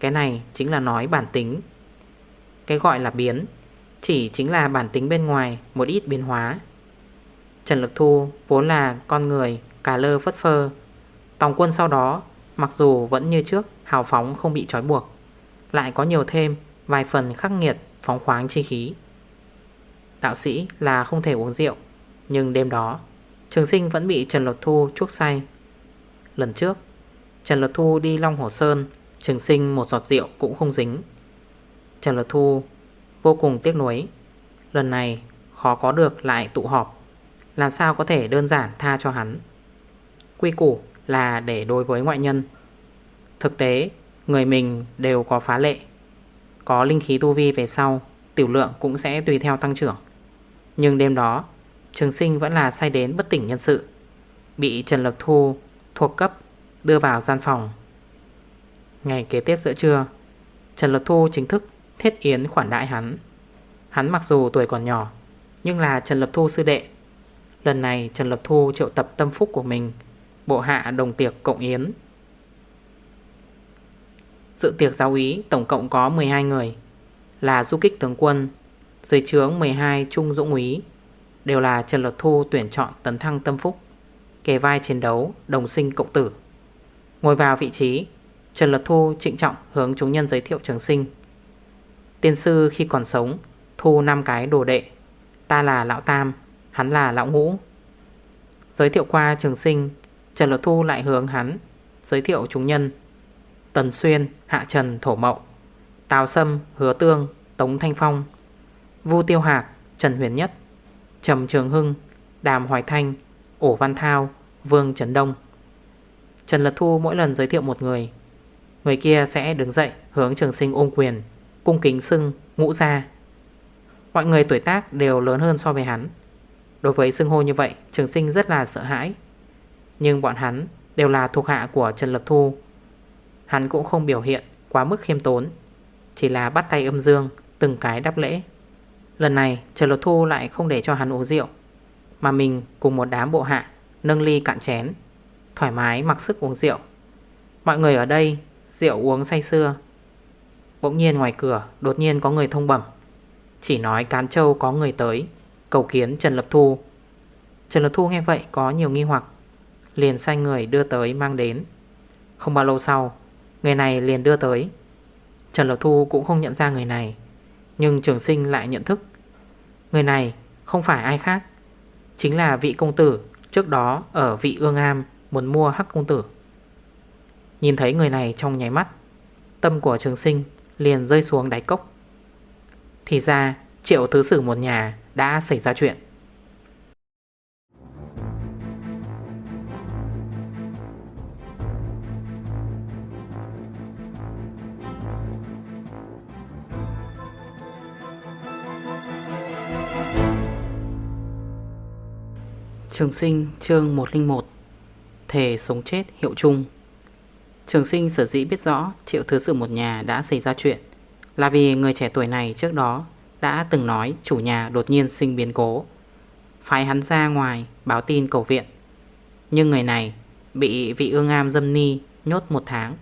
Cái này chính là nói bản tính. Cái gọi là biến Chỉ chính là bản tính bên ngoài Một ít biến hóa. Trần Lực Thu vốn là con người Cà lơ phất phơ. Tòng quân sau đó, Mặc dù vẫn như trước, Hào phóng không bị trói buộc, Lại có nhiều thêm Vài phần khắc nghiệt, phóng khoáng chi khí. Đạo sĩ là không thể uống rượu, Nhưng đêm đó, Trường sinh vẫn bị Trần Lột Thu chuốc say. Lần trước, Trần Lột Thu đi Long Hồ Sơn, Trường sinh một giọt rượu cũng không dính. Trần Lột Thu vô cùng tiếc nuối, Lần này khó có được lại tụ họp, Làm sao có thể đơn giản tha cho hắn? Quy củ là để đối với ngoại nhân. Thực tế, Người mình đều có phá lệ có linh khí tu vi về sau, Tiểu lượng cũng sẽ tùy theo tăng trưởng. Nhưng đêm đó, Trường sinh vẫn là say đến bất tỉnh nhân sự, Bị Trần Lập Thu thuộc cấp đưa vào gian phòng. Ngày kế tiếp giữa trưa, Trần Lập Thu chính thức thiết yến khoản đại hắn. Hắn mặc dù tuổi còn nhỏ, Nhưng là Trần Lập Thu sư đệ. Lần này Trần Lập Thu triệu tập tâm phúc của mình, Bộ hạ đồng tiệc cộng yến. Sự tiệc giáo ý tổng cộng có 12 người, Là du kích tướng quân, Dưới trướng 12 trung dũng úy, Đều là Trần Lột Thu tuyển chọn tấn thăng tâm phúc, Kề vai chiến đấu, đồng sinh cộng tử. Ngồi vào vị trí, Trần Lật Thu trịnh trọng hướng chúng nhân giới thiệu trường sinh. Tiên sư khi còn sống, Thu 5 cái đồ đệ, Ta là lão tam, Hắn là lão ngũ. Giới thiệu qua trường sinh, Trần Lật Thu lại hướng hắn, Giới thiệu chúng nhân. Tần Xuyên, Hạ Trần, Thổ Mậu Tào Sâm, Hứa Tương, Tống Thanh Phong Vu Tiêu Hạc, Trần Huyền Nhất Trầm Trường Hưng, Đàm Hoài Thanh Ổ Văn Thao, Vương Trấn Đông. Trần Lật Thu mỗi lần giới thiệu một người Người kia sẽ đứng dậy hướng trường sinh ôm quyền Cung kính xưng, ngũ ra Mọi người tuổi tác đều lớn hơn so với hắn. Đối với xưng hô như vậy Trường sinh rất là sợ hãi. Nhưng bọn hắn đều là thuộc hạ của Trần Lập Thu. Hắn cũng không biểu hiện quá mức khiêm tốn, Chỉ là bắt tay âm dương, Từng cái đáp lễ. Lần này, Trần Lập Thu lại không để cho hắn uống rượu, Mà mình cùng một đám bộ hạ Nâng ly cạn chén, Thoải mái mặc sức uống rượu. Mọi người ở đây, rượu uống say xưa Bỗng nhiên ngoài cửa, Đột nhiên có người thông bẩm. Chỉ nói Cán Châu có người tới, Cầu kiến Trần Lập Thu. Trần Lập Thu nghe vậy có nhiều nghi hoặc, Liền sai người đưa tới mang đến. Không bao lâu sau Người này liền đưa tới. Trần Lộc Thu cũng không nhận ra người này, Nhưng trường sinh lại nhận thức. Người này không phải ai khác, Chính là vị công tử Trước đó ở vị ương am Muốn mua hắc công tử. Nhìn thấy người này trong nháy mắt, Tâm của trường sinh liền rơi xuống đáy cốc. Thì ra, triệu thứ sử một nhà đã xảy ra chuyện. Trường sinh chương 101 Thể sống chết hiệu chung. Trường sinh sở dĩ biết rõ Triệu thứ sự một nhà đã xảy ra chuyện Là vì người trẻ tuổi này trước đó Đã từng nói chủ nhà đột nhiên sinh biến cố Phải hắn ra ngoài báo tin cầu viện. Nhưng người này Bị vị ương am dâm ni Nhốt một tháng.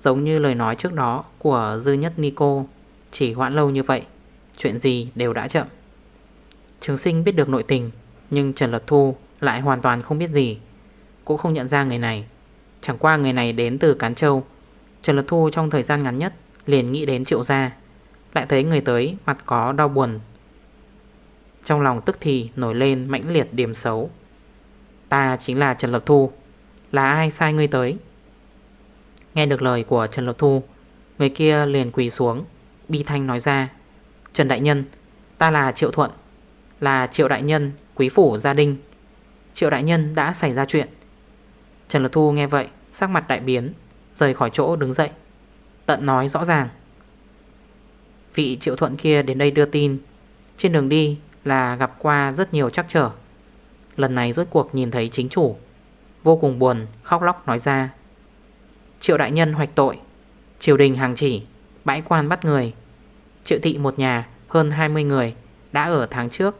Giống như lời nói trước đó của dư nhất Nico Chỉ hoãn lâu như vậy, Chuyện gì đều đã chậm. Trường sinh biết được nội tình nhưng Trần Lật Thu lại hoàn toàn không biết gì. Cũng không nhận ra người này. Chẳng qua người này đến từ Cán Châu. Trần Lật Thu trong thời gian ngắn nhất Liền nghĩ đến triệu gia. Lại thấy người tới mặt có đau buồn. Trong lòng tức thì nổi lên mãnh liệt điểm xấu. Ta chính là Trần Lập Thu. Là ai sai ngươi tới? Nghe được lời của Trần Lập Thu, Người kia liền quỳ xuống, Bi thanh nói ra, Trần Đại Nhân, Ta là Triệu Thuận là Triệu Đại Nhân, Quý phủ gia đình. Triệu Đại Nhân đã xảy ra chuyện. Trần Lật Thu nghe vậy, Sắc mặt đại biến, Rời khỏi chỗ đứng dậy, Tận nói rõ ràng. Vị triệu thuận kia đến đây đưa tin. Trên đường đi là gặp qua rất nhiều chắc trở. Lần này rốt cuộc nhìn thấy chính chủ. Vô cùng buồn, khóc lóc nói ra. Triệu đại nhân hoạch tội. Triều đình hàng chỉ, Bãi quan bắt người. Triệu thị một nhà, hơn 20 người Đã ở tháng trước.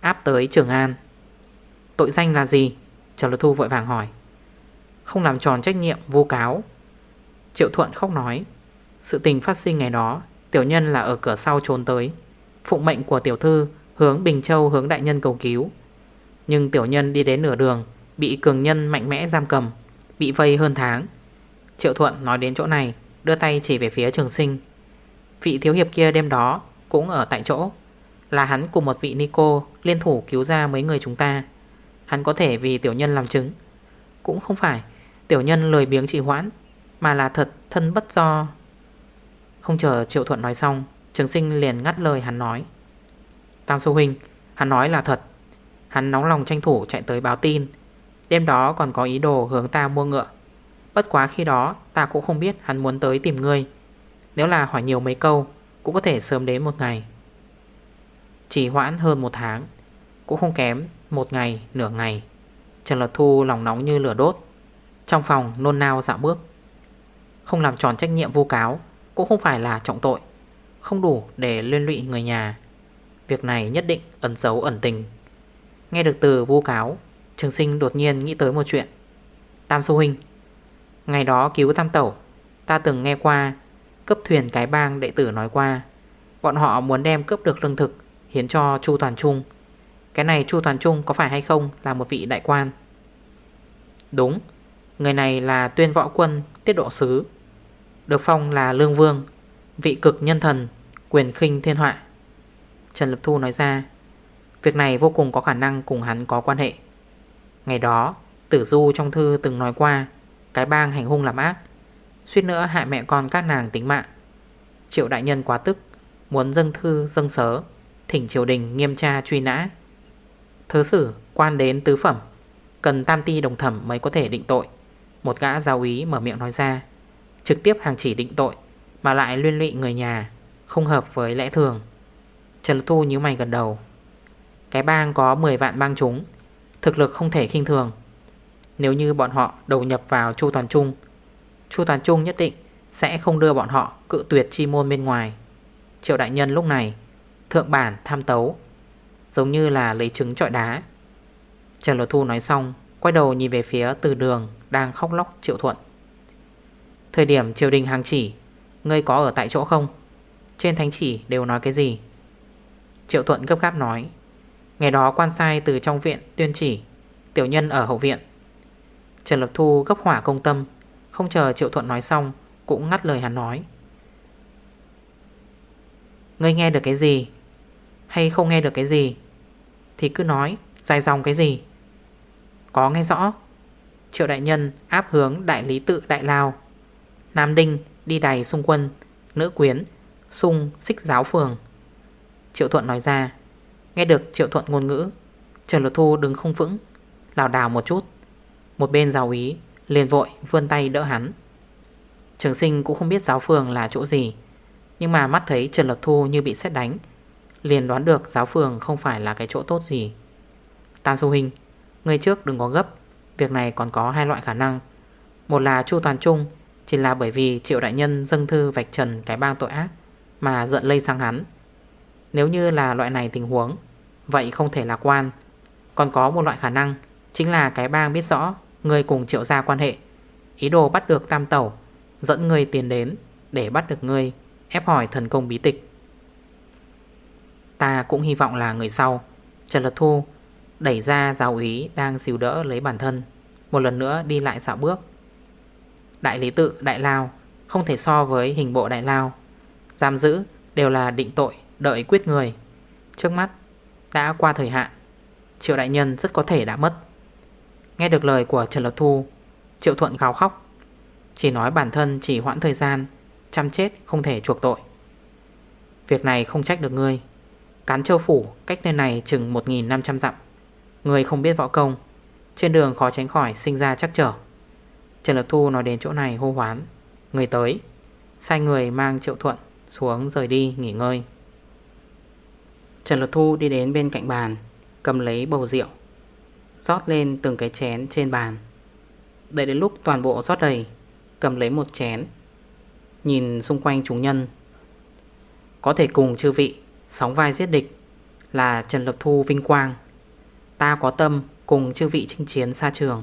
Áp tới Trường An. Tội danh là gì? Trần Lật Thu vội vàng hỏi. Không làm tròn trách nhiệm, vô cáo. Triệu Thuận khóc nói. Sự tình phát sinh ngày đó, Tiểu nhân là ở cửa sau trốn tới. Phụng mệnh của tiểu thư hướng Bình Châu hướng đại nhân cầu cứu. Nhưng tiểu nhân đi đến nửa đường, Bị cường nhân mạnh mẽ giam cầm, Bị vây hơn tháng. Triệu Thuận nói đến chỗ này, Đưa tay chỉ về phía trường sinh. Vị thiếu hiệp kia đêm đó Cũng ở tại chỗ. Là hắn cùng một vị Nico Liên thủ cứu ra mấy người chúng ta. Hắn có thể vì tiểu nhân làm chứng. Cũng không phải, tiểu nhân lười biếng trì hoãn, Mà là thật thân bất do. Không chờ Triệu Thuận nói xong, Trường sinh liền ngắt lời hắn nói. Tam sư huynh, Hắn nói là thật. Hắn nóng lòng tranh thủ chạy tới báo tin. Đêm đó còn có ý đồ hướng ta mua ngựa. Bất quá khi đó, ta cũng không biết hắn muốn tới tìm ngươi. Nếu là hỏi nhiều mấy câu, Cũng có thể sớm đến một ngày. Chỉ hoãn hơn một tháng Cũng không kém một ngày, nửa ngày. Trần Lật Thu lòng nóng như lửa đốt Trong phòng nôn nao dạo bước. Không làm tròn trách nhiệm vô cáo Cũng không phải là trọng tội Không đủ để liên lụy người nhà. Việc này nhất định ẩn giấu ẩn tình. Nghe được từ vu cáo Trường sinh đột nhiên nghĩ tới một chuyện. Tam Xu Huynh Ngày đó cứu Tam Tẩu Ta từng nghe qua Cấp thuyền cái bang đệ tử nói qua Bọn họ muốn đem cướp được lương thực Hiến cho Chu Toàn Trung. Cái này Chu Toàn Trung có phải hay không Là một vị đại quan? Đúng, Người này là tuyên võ quân tiết độ sứ, Được phong là lương vương, Vị cực nhân thần Quyền khinh thiên họa Trần Lập Thu nói ra, Việc này vô cùng có khả năng cùng hắn có quan hệ. Ngày đó, Tử Du trong thư từng nói qua, Cái bang hành hung làm ác, Suýt nữa hại mẹ con các nàng tính mạng. Triệu đại nhân quá tức, Muốn dâng thư, dâng sớ. Thỉnh triều đình nghiêm tra truy nã. Thứ sử, quan đến tứ phẩm. Cần tam ti đồng thẩm mới có thể định tội. Một gã giáo ý mở miệng nói ra. Trực tiếp hàng chỉ định tội, Mà lại liên lụy người nhà, Không hợp với lẽ thường. Trần Thu như mày gần đầu. Cái bang có 10 vạn bang chúng, Thực lực không thể khinh thường. Nếu như bọn họ đầu nhập vào Chu Toàn Trung, Chu Toàn Trung nhất định Sẽ không đưa bọn họ cự tuyệt chi môn bên ngoài. Triệu đại nhân lúc này Thượng bản tham tấu, Giống như là lấy trứng trọi đá. Trần Lột Thu nói xong, Quay đầu nhìn về phía từ đường Đang khóc lóc Triệu Thuận. Thời điểm triều đình hàng chỉ, Ngươi có ở tại chỗ không? Trên thánh chỉ đều nói cái gì? Triệu Thuận gấp gáp nói, Ngày đó quan sai từ trong viện tuyên chỉ, Tiểu nhân ở hậu viện. Trần Lập Thu gấp hỏa công tâm, Không chờ Triệu Thuận nói xong, Cũng ngắt lời hắn nói. Ngươi nghe được cái gì? Hay không nghe được cái gì? Thì cứ nói, dài dòng cái gì? Có nghe rõ. Triệu đại nhân áp hướng đại lý tự đại lao. Nam Đinh đi đầy xung quân, Nữ quyến Xung xích giáo phường. Triệu Thuận nói ra, Nghe được Triệu Thuận ngôn ngữ, Trần Lột Thu đứng không vững Lào đào một chút. Một bên giáo ý liền vội vươn tay đỡ hắn. Trường sinh cũng không biết giáo phường là chỗ gì, Nhưng mà mắt thấy Trần Lột Thu như bị xét đánh Liền đoán được giáo phường không phải là cái chỗ tốt gì. Tam Du Hình Người trước đừng có gấp, Việc này còn có hai loại khả năng. Một là Chu Toàn Trung, Chỉ là bởi vì triệu đại nhân dâng thư vạch trần cái bang tội ác Mà giận lây sang hắn. Nếu như là loại này tình huống, Vậy không thể lạc quan. Còn có một loại khả năng, Chính là cái bang biết rõ Người cùng triệu gia quan hệ. Ý đồ bắt được tam tẩu, Dẫn người tiền đến để bắt được người, Ép hỏi thần công bí tịch. Ta cũng hy vọng là người sau. Trần Lật Thu Đẩy ra giáo ý đang dìu đỡ lấy bản thân, Một lần nữa đi lại dạo bước. Đại lý tự, đại lao, Không thể so với hình bộ đại lao. Giam giữ đều là định tội, Đợi quyết người. Trước mắt, đã qua thời hạn, Triệu đại nhân rất có thể đã mất. Nghe được lời của Trần Lập Thu, Triệu Thuận gào khóc. Chỉ nói bản thân chỉ hoãn thời gian, Chăm chết không thể chuộc tội. Việc này không trách được ngươi. Cán châu phủ, cách nơi này chừng 1.500 dặm. Người không biết võ công, Trên đường khó tránh khỏi sinh ra chắc trở. Trần Lập Thu nói đến chỗ này hô hoán, Người tới. Sai người mang Triệu Thuận xuống rời đi nghỉ ngơi. Trần Lập Thu đi đến bên cạnh bàn, Cầm lấy bầu rượu, rót lên từng cái chén trên bàn. Đợi đến lúc toàn bộ rót đầy, Cầm lấy một chén, Nhìn xung quanh chúng nhân. Có thể cùng chư vị. Sóng vai giết địch Là Trần Lập Thu, vinh quang. Ta có tâm cùng chư vị chinh chiến xa trường,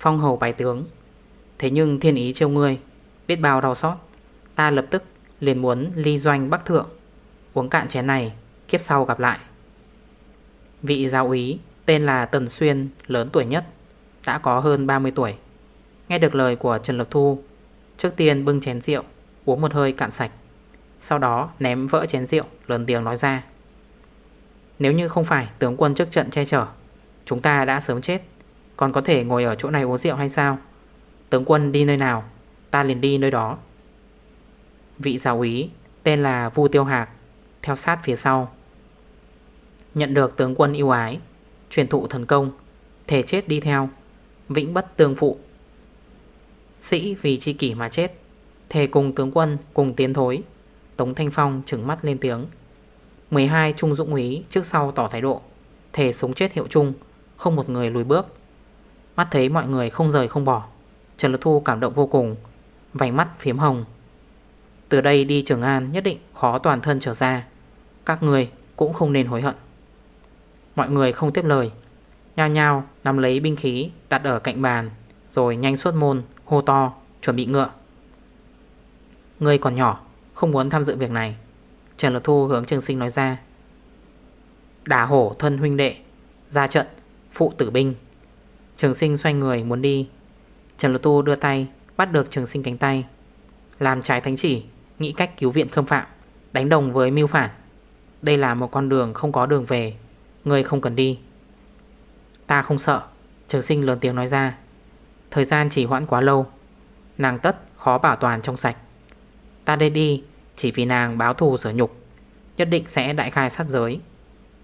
Phong hầu bài tướng. Thế nhưng thiên ý trêu ngươi, Biết bao đau xót. Ta lập tức liền muốn ly doanh bắc thượng, Uống cạn chén này, Kiếp sau gặp lại. Vị giáo úy tên là Tần Xuyên, Lớn tuổi nhất, Đã có hơn 30 tuổi. Nghe được lời của Trần Lập Thu, Trước tiên bưng chén rượu, Uống một hơi cạn sạch. Sau đó ném vỡ chén rượu, Lớn tiếng nói ra. Nếu như không phải tướng quân trước trận che chở, Chúng ta đã sớm chết. Còn có thể ngồi ở chỗ này uống rượu hay sao? Tướng quân đi nơi nào, Ta liền đi nơi đó. Vị giáo úy tên là Vu Tiêu Hạc, Theo sát phía sau. Nhận được tướng quân yêu ái, Truyền thụ thần công, Thể chết đi theo, Vĩnh bất tương phụ. Sĩ vì chi kỷ mà chết, Thề cùng tướng quân cùng tiến thối. Tống Thanh Phong trừng mắt lên tiếng. 12 trung dũng úy trước sau tỏ thái độ. Thề sống chết hiệu chung, Không một người lùi bước. Mắt thấy mọi người không rời không bỏ, Trần Lực Thu cảm động vô cùng, Vành mắt phiếm hồng. Từ đây đi Trường An nhất định khó toàn thân trở ra, Các người cũng không nên hối hận. Mọi người không tiếp lời, Nhao nhao nắm lấy binh khí đặt ở cạnh bàn, Rồi nhanh suốt môn, hô to, chuẩn bị ngựa. Người còn nhỏ không muốn tham dự việc này. Trần Lột Thu hướng Trường Sinh nói ra. Đả hổ thân huynh đệ, Ra trận, phụ tử binh. Trường Sinh xoay người muốn đi. Trần Lột Thu đưa tay, Bắt được Trường Sinh cánh tay. Làm trái thánh chỉ, Nghĩ cách cứu viện khâm phạm, Đánh đồng với mưu phản. Đây là một con đường không có đường về, Người không cần đi. Ta không sợ, Trường sinh lớn tiếng nói ra. Thời gian chỉ hoãn quá lâu, Nàng tất khó bảo toàn trong sạch. Ta đây đi, Chỉ vì nàng báo thù sở nhục, Nhất định sẽ đại khai sát giới.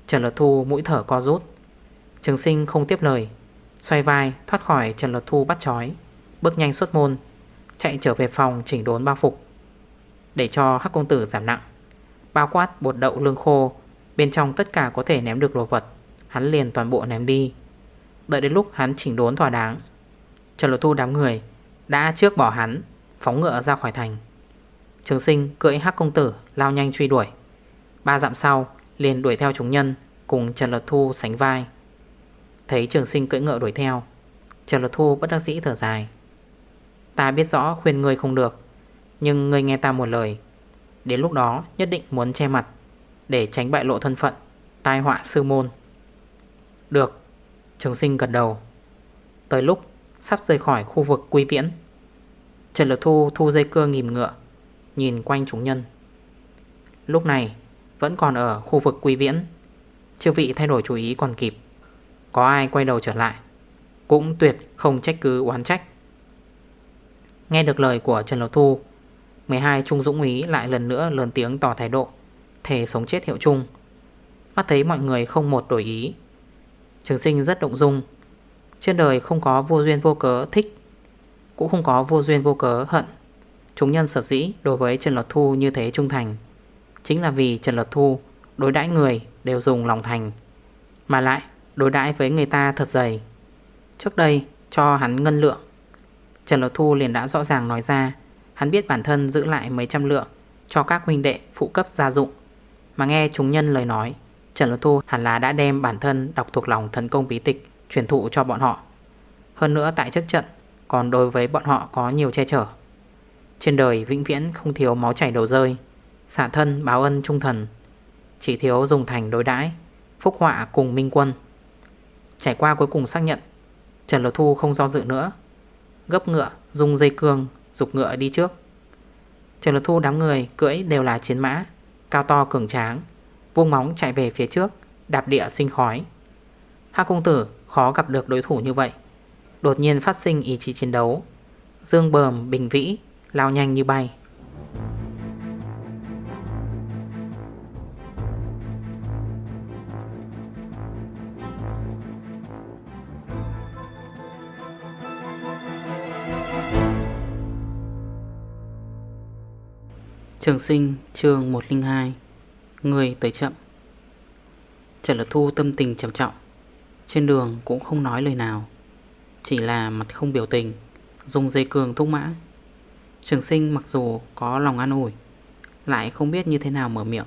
Trần Lật Thu mũi thở co rút. Trường sinh không tiếp lời, Xoay vai thoát khỏi Trần Lật Thu bắt chói, Bước nhanh xuất môn, Chạy trở về phòng chỉnh đốn bao phục. Để cho hắc công tử giảm nặng, Bao quát bột đậu lương khô, Bên trong tất cả có thể ném được đồ vật, Hắn liền toàn bộ ném đi. Đợi đến lúc hắn chỉnh đốn thỏa đáng, Trần Lột Thu đám người Đã trước bỏ hắn, Phóng ngựa ra khỏi thành. Trường sinh cưỡi hắc công tử Lao nhanh truy đuổi. Ba dặm sau, liền đuổi theo chúng nhân Cùng Trần lật Thu sánh vai. Thấy trường sinh cưỡi ngựa đuổi theo, Trần lật Thu bất đắc dĩ thở dài. Ta biết rõ khuyên ngươi không được, Nhưng ngươi nghe ta một lời. Đến lúc đó nhất định muốn che mặt, Để tránh bại lộ thân phận, Tai họa sư môn. Được, Trường sinh gật đầu. Tới lúc sắp rời khỏi khu vực quy viễn, Trần Lực Thu thu dây cưa nghìm ngựa Nhìn quanh chúng nhân. Lúc này, vẫn còn ở khu vực quy viễn. Chư vị thay đổi chú ý còn kịp. Có ai quay đầu trở lại, Cũng tuyệt không trách cứ oán trách. Nghe được lời của Trần Lộc Thu 12 Trung Dũng Ý lại lần nữa lớn tiếng tỏ thái độ, Thề sống chết hiệu chung. Mắt thấy mọi người không một đổi ý. Trường sinh rất động dung. Trên đời không có vô duyên vô cớ thích, Cũng không có vô duyên vô cớ hận. Chúng nhân sở dĩ đối với Trần Lọt Thu như thế trung thành Chính là vì Trần Lọt Thu đối đãi người đều dùng lòng thành, Mà lại đối đãi với người ta thật dày Trước đây, cho hắn ngân lượng Trần Lọt Thu liền đã rõ ràng nói ra, Hắn biết bản thân giữ lại mấy trăm lượng Cho các huynh đệ phụ cấp gia dụng Mà nghe chúng nhân lời nói, Trần Lột Thu hẳn là đã đem bản thân đọc thuộc lòng thần công bí tịch truyền thụ cho bọn họ. Hơn nữa tại trước trận, còn đối với bọn họ có nhiều che chở. Trên đời vĩnh viễn không thiếu máu chảy đầu rơi, xả thân báo ân trung thần. Chỉ thiếu dùng thành đối đãi phúc họa cùng minh quân. Trải qua cuối cùng xác nhận, Trần Lột Thu không do dự nữa. Gấp ngựa, dùng dây cương, dục ngựa đi trước. Trần Lột Thu đám người cưỡi đều là chiến mã, cao to cường tráng, vuông móng chạy về phía trước Đạp địa sinh khói Hạ công tử khó gặp được đối thủ như vậy Đột nhiên phát sinh ý chí chiến đấu Dương bờm bình vĩ Lao nhanh như bay. Trường sinh chương 102 Người tới chậm. Trần Lật Thu tâm tình trầm trọng, Trên đường cũng không nói lời nào, Chỉ là mặt không biểu tình Dùng dây cường thúc mã. Trường sinh mặc dù có lòng an ủi, Lại không biết như thế nào mở miệng.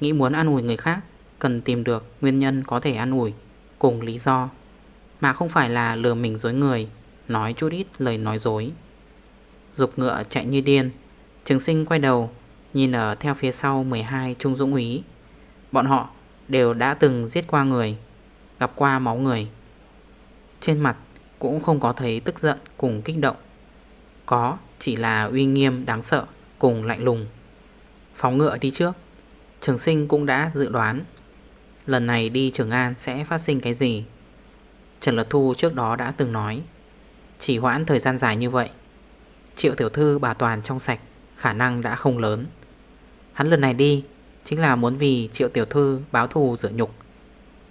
Nghĩ muốn an ủi người khác, Cần tìm được nguyên nhân có thể an ủi Cùng lý do, Mà không phải là lừa mình dối người, Nói chút ít lời nói dối. Dục ngựa chạy như điên, Trường sinh quay đầu, Nhìn ở theo phía sau 12 trung dũng úy. Bọn họ đều đã từng giết qua người, Gặp qua máu người. Trên mặt cũng không có thấy tức giận cùng kích động. Có, chỉ là uy nghiêm, đáng sợ, cùng lạnh lùng. Phóng ngựa đi trước. Trường sinh cũng đã dự đoán. Lần này đi Trường An sẽ phát sinh cái gì? Trần Lật Thu trước đó đã từng nói. Chỉ hoãn thời gian dài như vậy, Triệu tiểu thư bà toàn trong sạch, Khả năng đã không lớn. Hắn lần này đi Chính là muốn vì triệu tiểu thư báo thù rửa nhục.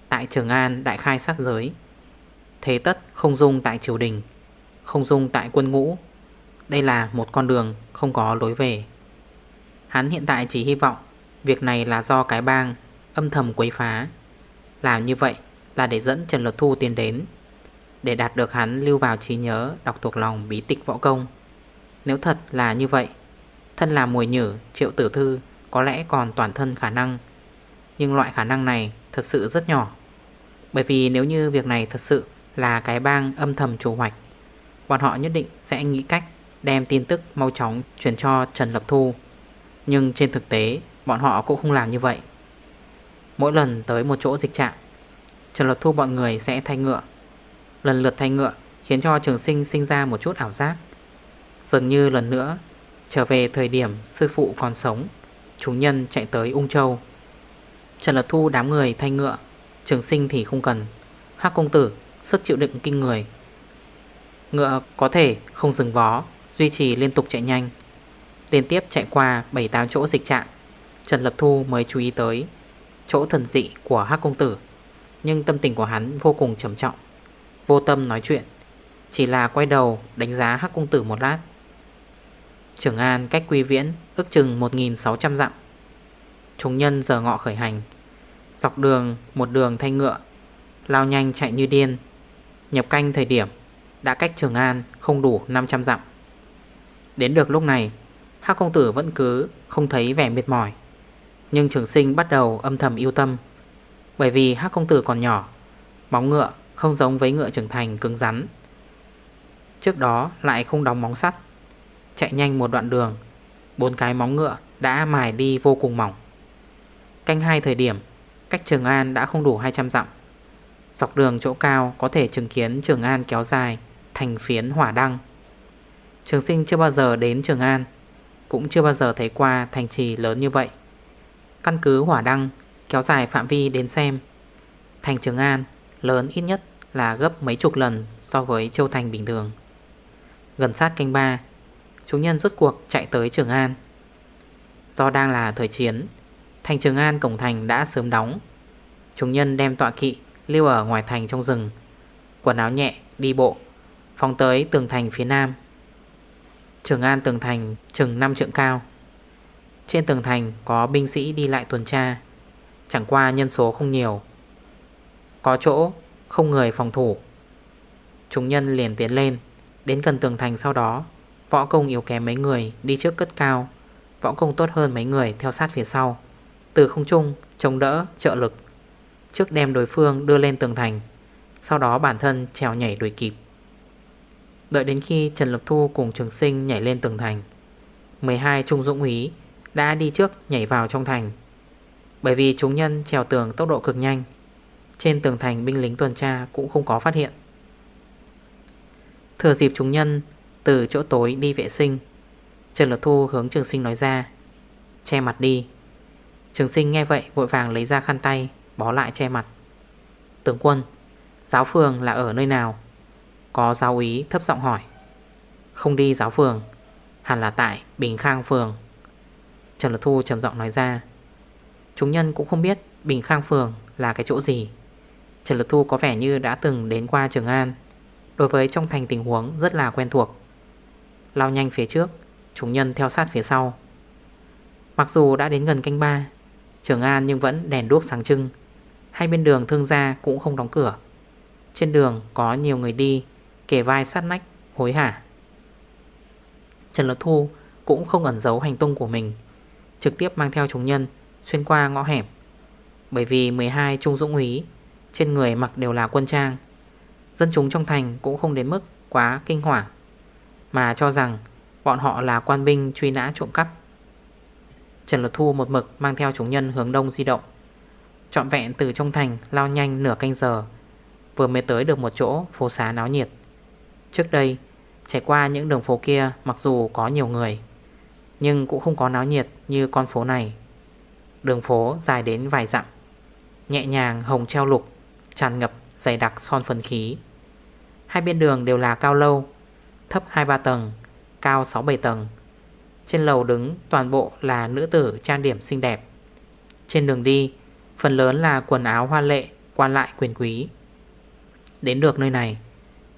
Tại Trường An đại khai sát giới. Thế tất không dung tại triều đình, Không dung tại quân ngũ. Đây là một con đường không có lối về. Hắn hiện tại chỉ hy vọng Việc này là do cái bang Âm thầm quấy phá. Làm như vậy là để dẫn Trần Luật Thu tiến đến, Để đạt được hắn lưu vào trí nhớ Đọc thuộc lòng bí tịch võ công. Nếu thật là như vậy, Thân là mùi nhử, triệu tử thư Có lẽ còn toàn thân khả năng. Nhưng loại khả năng này thật sự rất nhỏ. Bởi vì nếu như việc này thật sự Là cái bang âm thầm chủ hoạch, Bọn họ nhất định sẽ nghĩ cách Đem tin tức mau chóng truyền cho Trần Lập Thu. Nhưng trên thực tế, Bọn họ cũng không làm như vậy. Mỗi lần tới một chỗ dịch trạng Trần Lập Thu bọn người sẽ thay ngựa. Lần lượt thay ngựa Khiến cho trường sinh sinh ra một chút ảo giác. Dường như lần nữa, Trở về thời điểm sư phụ còn sống Chúng nhân chạy tới Ung Châu. Trần Lập Thu đám người thay ngựa, Trường sinh thì không cần. Hác công tử, sức chịu đựng kinh người. Ngựa có thể không dừng vó. Duy trì liên tục chạy nhanh, Liên tiếp chạy qua 7-8 chỗ dịch trạng Trần Lập Thu mới chú ý tới Chỗ thần dị của hắc Công Tử, Nhưng tâm tình của hắn vô cùng trầm trọng, Vô tâm nói chuyện. Chỉ là quay đầu đánh giá hắc Công Tử một lát. Trường An cách quy viễn ước chừng 1.600 dặm. Chúng nhân giờ ngọ khởi hành, Dọc đường một đường thanh ngựa, Lao nhanh chạy như điên. Nhập canh thời điểm, Đã cách Trường An không đủ 500 dặm. Đến được lúc này Hác công tử vẫn cứ không thấy vẻ mệt mỏi. Nhưng trường sinh bắt đầu âm thầm yêu tâm, Bởi vì Hác công tử còn nhỏ Móng ngựa không giống với ngựa trưởng thành cứng rắn. Trước đó lại không đóng móng sắt, Chạy nhanh một đoạn đường, Bốn cái móng ngựa đã mài đi vô cùng mỏng. Canh hai thời điểm, Cách Trường An đã không đủ 200 dặm. Dọc đường chỗ cao có thể chứng kiến Trường An kéo dài Thành phiến hỏa đăng. Trường sinh chưa bao giờ đến Trường An, Cũng chưa bao giờ thấy qua thành trì lớn như vậy. Căn cứ hỏa đăng, Kéo dài phạm vi đến xem, Thành Trường An lớn ít nhất là gấp mấy chục lần So với Châu Thành bình thường. Gần sát canh ba, Chúng nhân rốt cuộc chạy tới Trường An. Do đang là thời chiến, Thành Trường An cổng thành đã sớm đóng. Chúng nhân đem tọa kỵ Lưu ở ngoài thành trong rừng, Quần áo nhẹ, đi bộ, Phóng tới tường thành phía nam. Trường An tường thành, chừng 5 trượng cao. Trên tường thành có binh sĩ đi lại tuần tra. Chẳng qua nhân số không nhiều. Có chỗ không người phòng thủ. Chúng nhân liền tiến lên. Đến gần tường thành sau đó, Võ công yếu kém mấy người đi trước cất cao. Võ công tốt hơn mấy người theo sát phía sau. Từ không trung, chống đỡ, trợ lực. Trước đem đối phương đưa lên tường thành. Sau đó bản thân trèo nhảy đuổi kịp. Đợi đến khi Trần Lập Thu cùng trường sinh nhảy lên tường thành 12 trung dũng úy đã đi trước nhảy vào trong thành. Bởi vì chúng nhân trèo tường tốc độ cực nhanh, Trên tường thành binh lính tuần tra cũng không có phát hiện. Thừa dịp chúng nhân từ chỗ tối đi vệ sinh, Trần Lập Thu hướng trường sinh nói ra, Che mặt đi. Trường sinh nghe vậy vội vàng lấy ra khăn tay, Bó lại che mặt. Tướng quân, Giáo phường là ở nơi nào? Có giáo úy thấp giọng hỏi. Không đi giáo phường, Hẳn là tại Bình Khang phường. Trần Lật Thu trầm giọng nói ra. Chúng nhân cũng không biết Bình Khang phường là cái chỗ gì. Trần Lật Thu có vẻ như đã từng đến qua Trường An. Đối với trong thành tình huống rất là quen thuộc. Lao nhanh phía trước, Chúng nhân theo sát phía sau. Mặc dù đã đến gần canh ba, Trường An nhưng vẫn đèn đuốc sáng trưng. Hai bên đường thương gia cũng không đóng cửa. Trên đường có nhiều người đi Kể vai sát nách, hối hả. Trần Lập Thu cũng không ẩn giấu hành tung của mình, Trực tiếp mang theo chúng nhân Xuyên qua ngõ hẻm Bởi vì 12 trung dũng úy Trên người mặc đều là quân trang. Dân chúng trong thành cũng không đến mức quá kinh hoàng, Mà cho rằng bọn họ là quan binh truy nã trộm cắp. Trần Lột Thu một mực mang theo chúng nhân hướng đông di động, Trọn vẹn từ trong thành lao nhanh nửa canh giờ, Vừa mới tới được một chỗ phố xá náo nhiệt. Trước đây, Trải qua những đường phố kia mặc dù có nhiều người, Nhưng cũng không có náo nhiệt như con phố này. Đường phố dài đến vài dặm, Nhẹ nhàng hồng treo lục, Tràn ngập dày đặc son phấn khí. Hai bên đường đều là cao lâu, Thấp 2-3 tầng, Cao 6-7 tầng. Trên lầu đứng toàn bộ là nữ tử trang điểm xinh đẹp. Trên đường đi, Phần lớn là quần áo hoa lệ Quan lại quyền quý. Đến được nơi này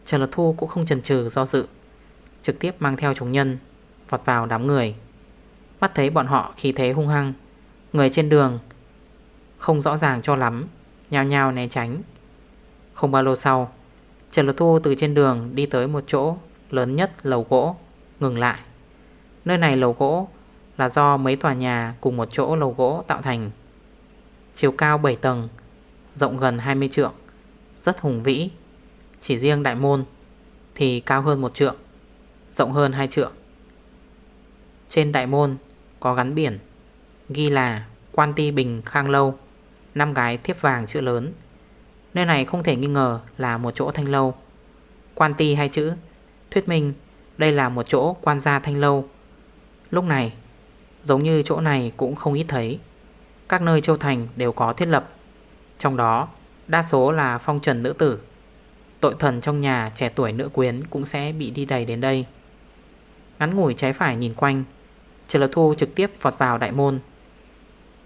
Trần Lật Thu cũng không chần chừ do dự, Trực tiếp mang theo chúng nhân Vọt vào đám người. Mắt thấy bọn họ khí thế hung hăng, Người trên đường Không rõ ràng cho lắm, Nhao nhao né tránh. Không bao lâu sau, Trần Lật Thu từ trên đường đi tới một chỗ Lớn nhất lầu gỗ, Ngừng lại. Nơi này lầu gỗ là do mấy tòa nhà cùng một chỗ lầu gỗ tạo thành. Chiều cao 7 tầng, Rộng gần 20 trượng, Rất hùng vĩ. Chỉ riêng đại môn Thì cao hơn một trượng, Rộng hơn 2 trượng. Trên đại môn có gắn biển, Ghi là Quan ti bình khang lâu, năm gái thiếp vàng chữ lớn. Nơi này không thể nghi ngờ là một chỗ thanh lâu. Quan ti hai chữ, Thuyết minh đây là một chỗ quan gia thanh lâu. Lúc này, Giống như chỗ này cũng không ít thấy. Các nơi châu thành đều có thiết lập, Trong đó Đa số là phong trần nữ tử. Tội thần trong nhà trẻ tuổi nữ quyến Cũng sẽ bị đi đầy đến đây. Ngắn ngủi trái phải nhìn quanh, Trần Lật Thu trực tiếp vọt vào đại môn.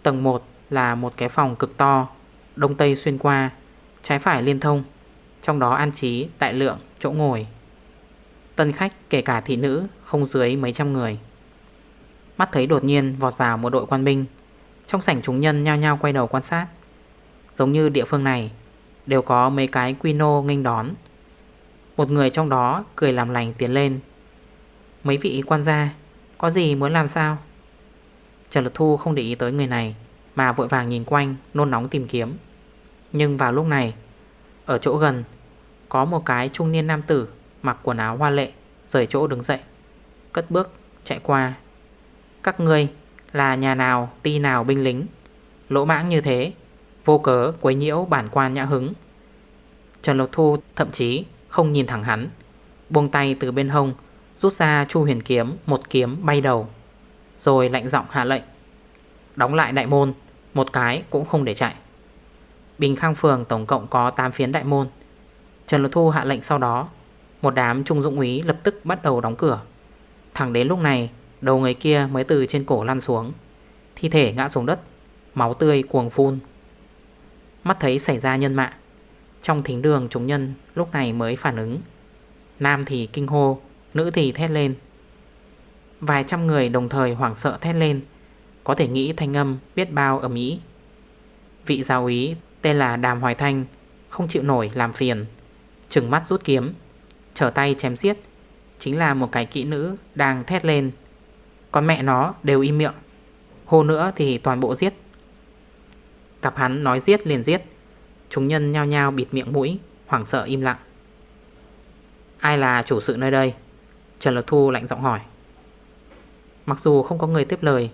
Tầng 1 là một cái phòng cực to, Đông Tây xuyên qua, Trái phải liên thông, Trong đó an trí, đại lượng, chỗ ngồi. Tân khách, kể cả thị nữ, Không dưới mấy trăm người. Mắt thấy đột nhiên vọt vào một đội quan binh. Trong sảnh chúng nhân nhao nhao quay đầu quan sát. Giống như địa phương này Đều có mấy cái quy nô nghênh đón. Một người trong đó cười làm lành tiến lên. Mấy vị quan gia, Có gì muốn làm sao? Trần Lực Thu không để ý tới người này, Mà vội vàng nhìn quanh, Nôn nóng tìm kiếm. Nhưng vào lúc này, Ở chỗ gần, Có một cái trung niên nam tử Mặc quần áo hoa lệ Rời chỗ đứng dậy, Cất bước chạy qua. Các ngươi là nhà nào, ti nào, binh lính? Lỗ mãng như thế Vô cớ quấy nhiễu bản quan nhã hứng. Trần Lộc Thu thậm chí không nhìn thẳng hắn, Buông tay từ bên hông, Rút ra chu huyền kiếm, Một kiếm bay đầu, Rồi lạnh giọng hạ lệnh. Đóng lại đại môn, Một cái cũng không để chạy. Bình Khang Phường tổng cộng có 8 phiến đại môn. Trần Lộc Thu hạ lệnh sau đó, Một đám trung dụng úy lập tức bắt đầu đóng cửa. Thẳng đến lúc này, Đầu người kia mới từ trên cổ lăn xuống, Thi thể ngã xuống đất, Máu tươi cuồng phun. Mắt thấy xảy ra nhân mạng. Trong thính đường chúng nhân lúc này mới phản ứng. Nam thì kinh hô, Nữ thì thét lên. Vài trăm người đồng thời hoảng sợ thét lên. Có thể nghĩ thanh âm biết bao ở Mỹ Vị giáo ý tên là Đàm Hoài Thanh Không chịu nổi làm phiền, Trừng mắt rút kiếm, Trở tay chém giết. Chính là một cái kỹ nữ đang thét lên. Con mẹ nó đều im miệng. Hô nữa thì toàn bộ giết. Cặp hắn nói giết liền giết. Chúng nhân nhao nhao bịt miệng mũi, Hoảng sợ im lặng. Ai là chủ sự nơi đây? Trần Lột Thu lạnh giọng hỏi. Mặc dù không có người tiếp lời,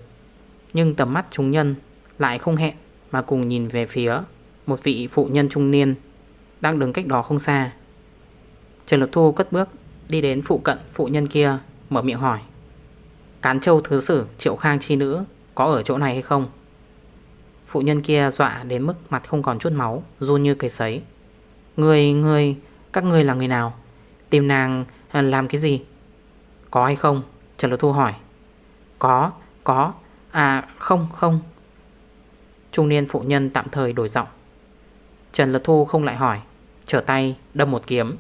Nhưng tầm mắt chúng nhân Lại không hẹn mà cùng nhìn về phía Một vị phụ nhân trung niên Đang đứng cách đó không xa. Trần Lột Thu cất bước Đi đến phụ cận phụ nhân kia, Mở miệng hỏi. Cán châu thứ sử triệu khang chi nữ Có ở chỗ này hay không? Phụ nhân kia dọa đến mức mặt không còn chút máu Run như cây sấy. Người, người, các người là người nào? Tìm nàng à, làm cái gì? Có hay không? Trần Lô Thu hỏi. Có, có. À không, không. Trung niên phụ nhân tạm thời đổi giọng. Trần Lật Thu không lại hỏi Trở tay đâm một kiếm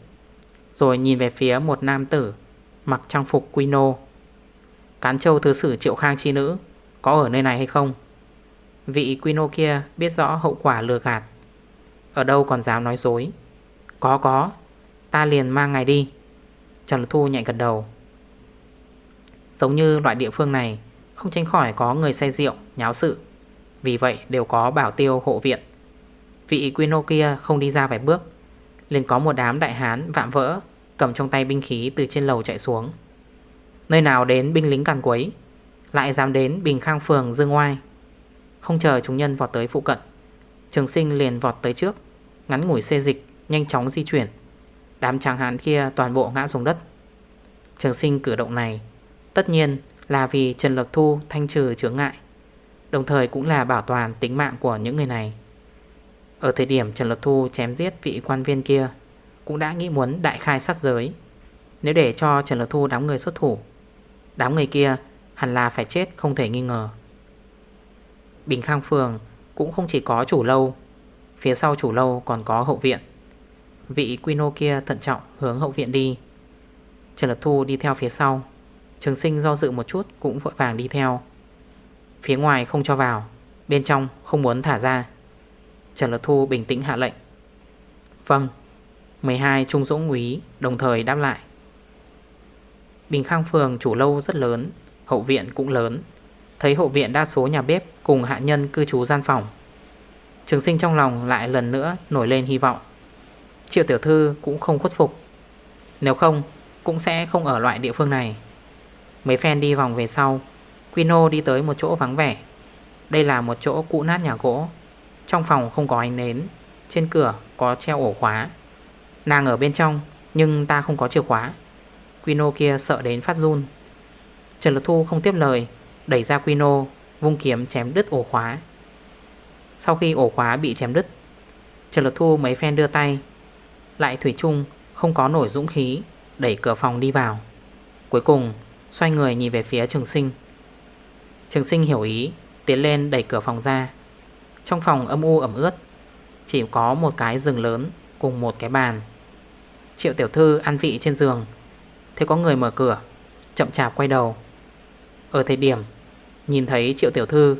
Rồi nhìn về phía một nam tử Mặc trang phục quy nô. Cán châu thứ sử triệu khang chi nữ Có ở nơi này hay không? Vị Quino kia biết rõ hậu quả lừa gạt. Ở đâu còn dám nói dối? Có có. Ta liền mang ngài đi. Trần Lực Thu nhạy gật đầu. Giống như loại địa phương này, Không tránh khỏi có người say rượu, Nháo sự. Vì vậy đều có bảo tiêu hộ viện. Vị Quino kia không đi ra vài bước. Liền có một đám đại hán vạm vỡ, Cầm trong tay binh khí từ trên lầu chạy xuống. Nơi nào đến binh lính càn quấy, Lại dám đến Bình Khang Phường dương oai. Không chờ chúng nhân vọt tới phụ cận, Trường sinh liền vọt tới trước, Ngắn ngủi xê dịch, Nhanh chóng di chuyển. Đám tràng hán kia toàn bộ ngã xuống đất. Trường sinh cử động này, Tất nhiên là vì Trần Lập Thu thanh trừ chướng ngại, Đồng thời cũng là bảo toàn tính mạng của những người này. Ở thời điểm Trần Lập Thu chém giết vị quan viên kia, Cũng đã nghĩ muốn đại khai sát giới. Nếu để cho Trần Lập Thu đám người xuất thủ, Đám người kia hẳn là phải chết không thể nghi ngờ. Bình Khang Phường cũng không chỉ có chủ lâu, Phía sau chủ lâu còn có hậu viện. Vị quy nô kia thận trọng hướng hậu viện đi. Trần Lật Thu đi theo phía sau, Trường sinh do dự một chút cũng vội vàng đi theo. Phía ngoài không cho vào, Bên trong không muốn thả ra. Trần Lật Thu bình tĩnh hạ lệnh. Vâng 12 trung dũng quý đồng thời đáp lại. Bình Khang Phường chủ lâu rất lớn, Hậu viện cũng lớn. Thấy hộ viện đa số nhà bếp cùng hạ nhân cư trú gian phòng. Trường sinh trong lòng lại lần nữa nổi lên hy vọng. Triệu tiểu thư cũng không khuất phục. Nếu không, cũng sẽ không ở loại địa phương này. Mấy phen đi vòng về sau Quino đi tới một chỗ vắng vẻ. Đây là một chỗ cũ nát nhà gỗ. Trong phòng không có ánh nến, Trên cửa có treo ổ khóa. Nàng ở bên trong, Nhưng ta không có chìa khóa. Quino kia sợ đến phát run. Trần Lực Thu không tiếp lời Đẩy ra Quino, Vung kiếm chém đứt ổ khóa. Sau khi ổ khóa bị chém đứt, Trần lật Thu mấy phen đưa tay, Lại Thủy chung, không có nổi dũng khí, Đẩy cửa phòng đi vào. Cuối cùng, xoay người nhìn về phía trường sinh. Trường sinh hiểu ý, Tiến lên đẩy cửa phòng ra. Trong phòng âm u ẩm ướt, Chỉ có một cái giường lớn Cùng một cái bàn. Triệu tiểu thư ăn vị trên giường Thế có người mở cửa, Chậm chạp quay đầu. Ở thời điểm Nhìn thấy triệu tiểu thư,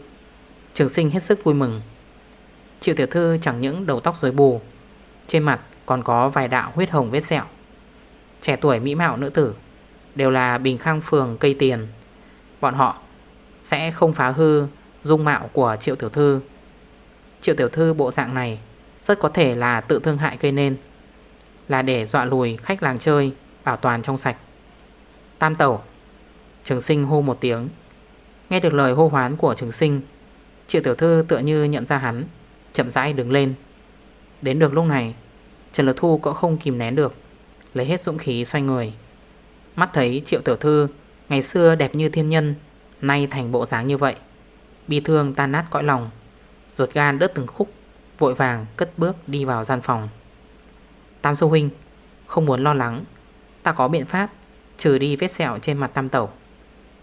Trường sinh hết sức vui mừng. Triệu tiểu thư chẳng những đầu tóc rối bù, Trên mặt còn có vài đạo huyết hồng vết sẹo. Trẻ tuổi mỹ mạo nữ tử Đều là bình khang phường cây tiền. Bọn họ Sẽ không phá hư dung mạo của triệu tiểu thư. Triệu tiểu thư bộ dạng này Rất có thể là tự thương hại gây nên, Là để dọa lùi khách làng chơi, Bảo toàn trong sạch. Tam tẩu, Trường sinh hô một tiếng. Nghe được lời hô hoán của trường sinh, Triệu tiểu thư tựa như nhận ra hắn, Chậm rãi đứng lên. Đến được lúc này, Trần Lực Thu cũng không kìm nén được, Lấy hết dũng khí xoay người. Mắt thấy triệu tiểu thư Ngày xưa đẹp như thiên nhân, Nay thành bộ dáng như vậy, Bi thương tan nát cõi lòng Rột gan đớt từng khúc, Vội vàng cất bước đi vào gian phòng. Tam sư huynh, Không muốn lo lắng, Ta có biện pháp Trừ đi vết sẹo trên mặt tam tẩu.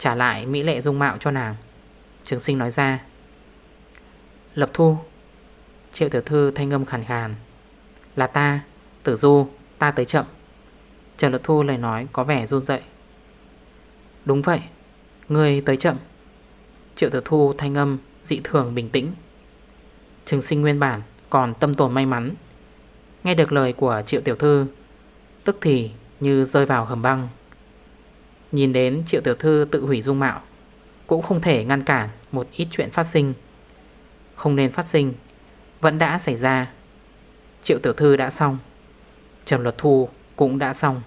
Trả lại mỹ lệ dung mạo cho nàng. Trường sinh nói ra. Lập thu, Triệu tiểu thư thanh âm khàn khàn. Là ta, Tử du, Ta tới chậm. Trần Lập Thu lời nói có vẻ run dậy Đúng vậy Người tới chậm. Triệu tiểu thu thanh âm dị thường bình tĩnh. Trường sinh nguyên bản Còn tâm tồn may mắn. Nghe được lời của triệu tiểu thư, Tức thì như rơi vào hầm băng. Nhìn đến triệu tiểu thư tự hủy dung mạo, Cũng không thể ngăn cản Một ít chuyện phát sinh. Không nên phát sinh, Vẫn đã xảy ra. Triệu tiểu thư đã xong, Trầm luật thu cũng đã xong.